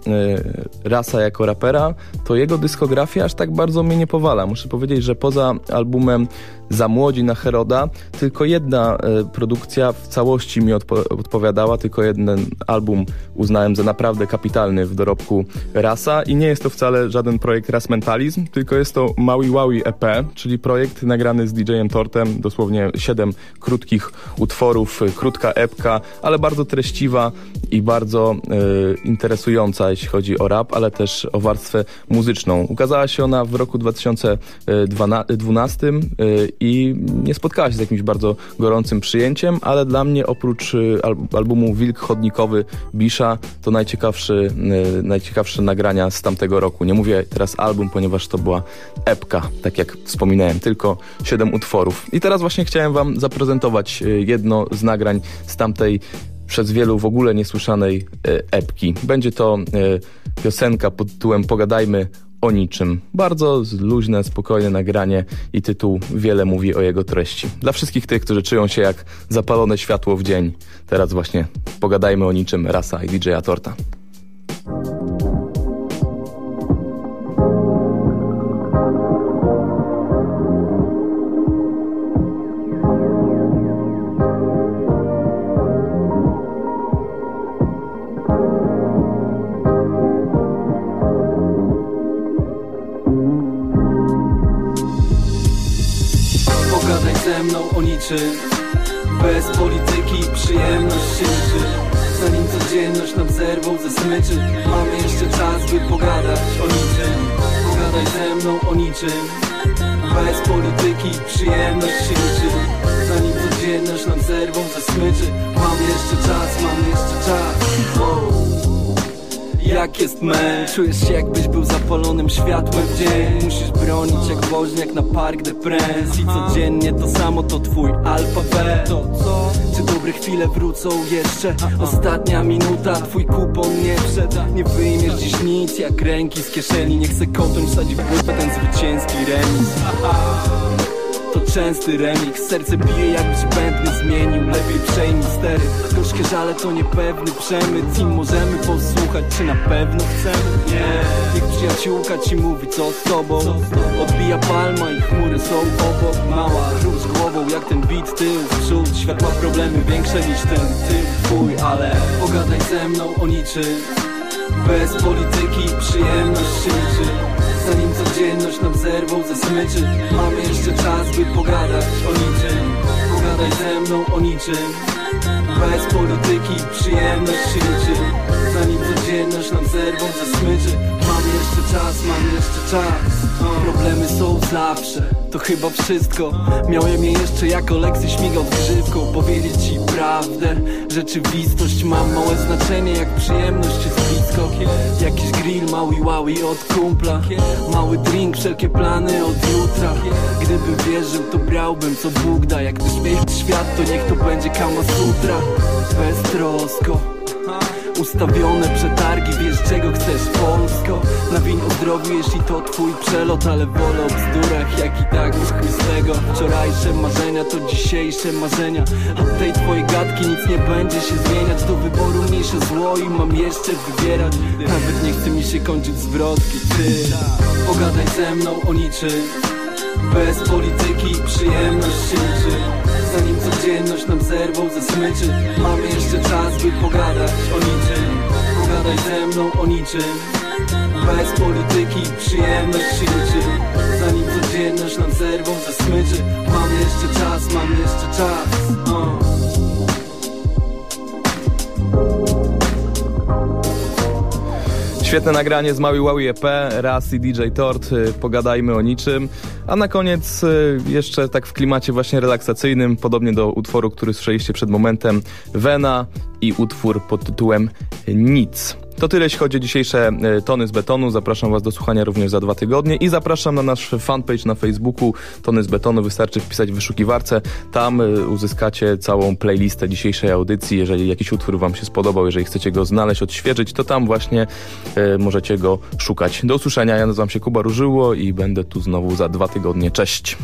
Rasa jako rapera, to jego dyskografia aż tak bardzo mnie nie powala. Muszę powiedzieć, że poza albumem Za młodzi na Heroda, tylko jedna e, produkcja w całości mi odpo odpowiadała, tylko jeden album uznałem za naprawdę kapitalny w dorobku Rasa i nie jest to wcale żaden projekt Ras Mentalizm, tylko jest to Maui Waui EP, czyli projekt nagrany z DJ-em Tortem, dosłownie 7 krótkich utworów, krótka epka, ale bardzo treściwa i bardzo e, interesująca, jeśli chodzi o rap, ale też o warstwę muzyczną. Ukazała się ona w roku 2012 i nie spotkała się z jakimś bardzo gorącym przyjęciem, ale dla mnie oprócz al albumu Wilk Chodnikowy Bisza to najciekawszy, y, najciekawsze nagrania z tamtego roku. Nie mówię teraz album, ponieważ to była epka, tak jak wspominałem, tylko 7 utworów. I teraz właśnie chciałem wam zaprezentować jedno z nagrań z tamtej przez wielu w ogóle niesłyszanej epki. Będzie to piosenka pod tytułem Pogadajmy o niczym. Bardzo luźne, spokojne nagranie i tytuł wiele mówi o jego treści. Dla wszystkich tych, którzy czują się jak zapalone światło w dzień. Teraz właśnie pogadajmy o niczym Rasa i DJ-a Torta. Ze mną o niczym Bez polityki przyjemność się liczy. Zanim codzienność nam zerwą ze smyczy Mamy jeszcze czas, by pogadać o niczym. Pogadaj ze mną o niczym. Bez polityki przyjemność się liczy. Zanim codzienność nam zerwą ze smyczy Mam jeszcze czas, mam jeszcze czas. Jak jest men? Czujesz się jakbyś był zapalonym światłem w dzień. Musisz bronić jak woźniak na Park de Prince. I codziennie to samo to twój alfabet. To co? Czy dobre chwile wrócą jeszcze? Ostatnia minuta, twój kupon nie wszedł Nie wyjmiesz dziś nic jak ręki z kieszeni. Niech se kotoń wsadzi w głowę ten zwycięski remis to częsty remix. Serce bije jakbyś bębny zmienił. Lepiej przejmij stery. Gorzkie żale to niepewny przemyt. I możemy posłuchać czy na pewno chcemy. Nie, niech przyjaciółka ci mówi co z tobą. Odbija palma i chmury są obok. Mała, rusz głową jak ten beat tył w przód Światła problemy większe niż ten tył twój Ale pogadaj ze mną o niczym. Bez polityki przyjemność się liczy Zanim codzienność nam zerwą ze smyczy. Mamy jeszcze czas, by pogadać o niczym. Pogadaj ze mną o niczym. Bez polityki przyjemność się liczy. Zanim codzienność nam zerwą ze smyczy. Mamy jeszcze czas, mamy jeszcze czas. Problemy są zawsze, to chyba wszystko. Miałem je jeszcze jako lekcję śmigał grzywką Powiedzieć ci prawdę, rzeczywistość ma małe znaczenie Jak przyjemność jest blisko. Jakiś grill, mały ławi od kumpla. Mały drink, wszelkie plany od jutra. Gdybym wierzył to brałbym co Bóg da. Jak mieć świat to niech to będzie Kama Sutra. Beztrosko Ustawione przetargi, wiesz czego chcesz Polsko Na win o zdrowiu, jeśli to twój przelot Ale wolę o bzdurach, jak i tak już chuj z tego Wczorajsze marzenia to dzisiejsze marzenia A tej twojej gadki nic nie będzie się zmieniać. Do wyboru mniejsze zło i mam jeszcze wybierać. Nawet nie chce mi się kończyć zwrotki, ty. Pogadaj ze mną o niczym. Bez polityki przyjemność się liczy Zanim codzienność nam zerwą ze smyczy Mamy jeszcze czas, by pogadać o niczym. Pogadaj ze mną o niczym. Bez polityki przyjemność się liczy. Zanim codzienność nam zerwą ze smyczy Mamy jeszcze czas, mamy jeszcze czas. O. Świetne nagranie z Maui Wowie EP, Raz i DJ Tort, y, pogadajmy o niczym. A na koniec y, jeszcze tak w klimacie właśnie relaksacyjnym, podobnie do utworu, który słyszeliście przed momentem, Vena i utwór pod tytułem Nic. To tyle, jeśli chodzi o dzisiejsze e, tony z betonu. Zapraszam Was do słuchania również za dwa tygodnie i zapraszam na nasz fanpage na Facebooku Tony z betonu. Wystarczy wpisać w wyszukiwarce. Tam e, uzyskacie całą playlistę dzisiejszej audycji. Jeżeli jakiś utwór Wam się spodobał, jeżeli chcecie go znaleźć, odświeżyć, to tam właśnie e, możecie go szukać. Do usłyszenia. Ja nazywam się Kuba Różyło i będę tu znowu za dwa tygodnie. Cześć!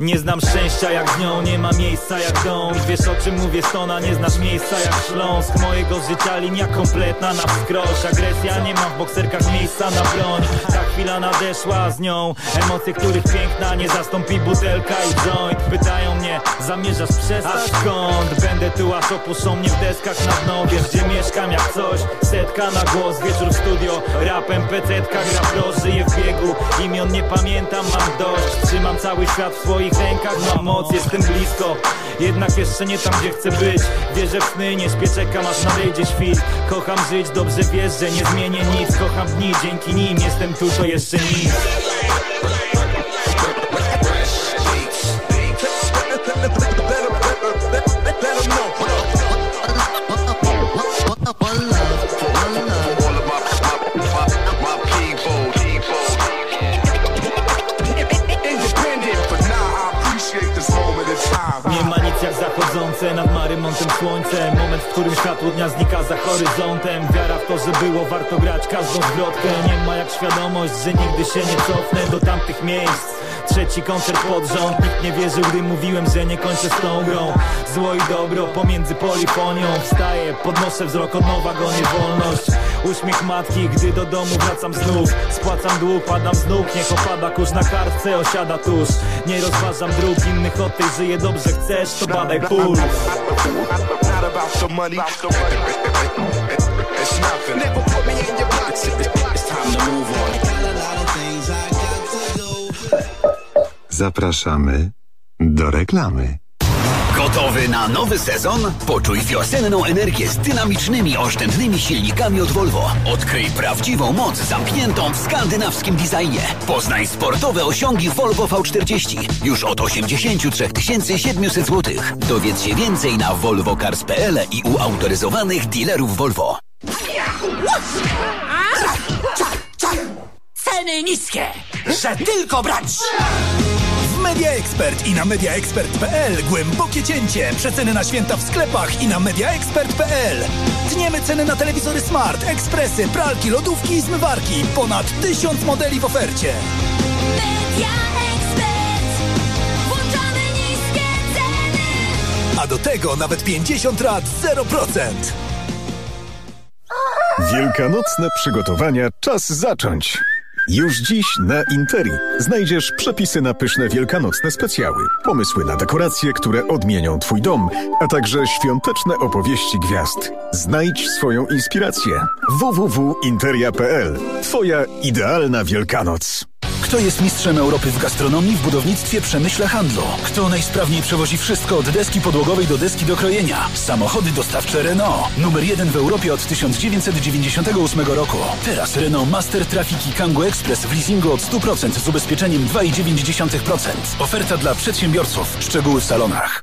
Nie znam szczęścia jak z nią, nie ma miejsca jak dom. Wiesz o czym mówię, stona, nie znasz miejsca jak Śląsk. Mojego życia linia kompletna na wskroś. Agresja, nie ma w bokserkach miejsca na broń. Ta chwila nadeszła z nią. Emocje, których piękna nie zastąpi butelka i joint. Pytają mnie, zamierzasz przestać? A skąd? Będę tu aż opuszczą mnie w deskach na dno Wiesz gdzie mieszkam jak coś, setka na głos Wieczór w studio, rapem, pecetka gra pro Żyję w biegu, imion nie pamiętam, mam dość. Trzymam cały świat w swoich rękach, mam moc, jestem blisko. Jednak jeszcze nie tam gdzie chcę być. Wierzę w sny, nie śpię, czekam aż nadejdzie świt. Kocham żyć, dobrze wiesz, że nie zmienię nic. Kocham dni, dzięki nim jestem tu, to jeszcze Moment, w którym światło dnia znika za horyzontem. Wiara w to, że było warto grać każdą zwrotkę. Nie ma jak świadomość, że nigdy się nie cofnę do tamtych miejsc. Trzeci koncert pod rząd. Nikt nie wierzył, gdy mówiłem, że nie kończę z tą grą. Zło i dobro pomiędzy polifonią Wstaję, podnoszę wzrok, od nowa gonię wolność. Uśmiech matki, gdy do domu wracam znów Spłacam dług, padam z nóg. Niech opada kurz na kartce, osiada tuż. Nie rozważam dróg innych od tej Żyję dobrze, chcesz, to badaj puls Not about the money. It's nothing. Never put me in your box. It's time to move on. Zapraszamy do reklamy. Gotowy na nowy sezon? Poczuj wiosenną energię z dynamicznymi, oszczędnymi silnikami od Volvo. Odkryj prawdziwą moc zamkniętą w skandynawskim designie. Poznaj sportowe osiągi Volvo V40 już od 83 700 zł. Dowiedz się więcej na volvocars.pl i u autoryzowanych dealerów Volvo. Ceny niskie, że tylko brać! W Media Expert i na mediaexpert.pl głębokie cięcie. Przeceny na święta w sklepach i na mediaexpert.pl. Tniemy ceny na telewizory smart, ekspresy, pralki, lodówki i zmywarki. Ponad tysiąc modeli w ofercie. Media Expert. Włączamy niskie ceny. A do tego nawet 50 lat 0%. Wielkanocne przygotowania czas zacząć. Już dziś na Interi znajdziesz przepisy na pyszne wielkanocne specjały, pomysły na dekoracje, które odmienią Twój dom, a także świąteczne opowieści gwiazd. Znajdź swoją inspirację. www.interia.pl Twoja idealna Wielkanoc. Kto jest mistrzem Europy w gastronomii, w budownictwie, przemyśle, handlu? Kto najsprawniej przewozi wszystko od deski podłogowej do deski do krojenia? Samochody dostawcze Renault. Numer jeden w Europie od 1998 roku. Teraz Renault Master Traffic i Kangoo Express w leasingu od 100% z ubezpieczeniem 2,9%. Oferta dla przedsiębiorców. Szczegóły w salonach.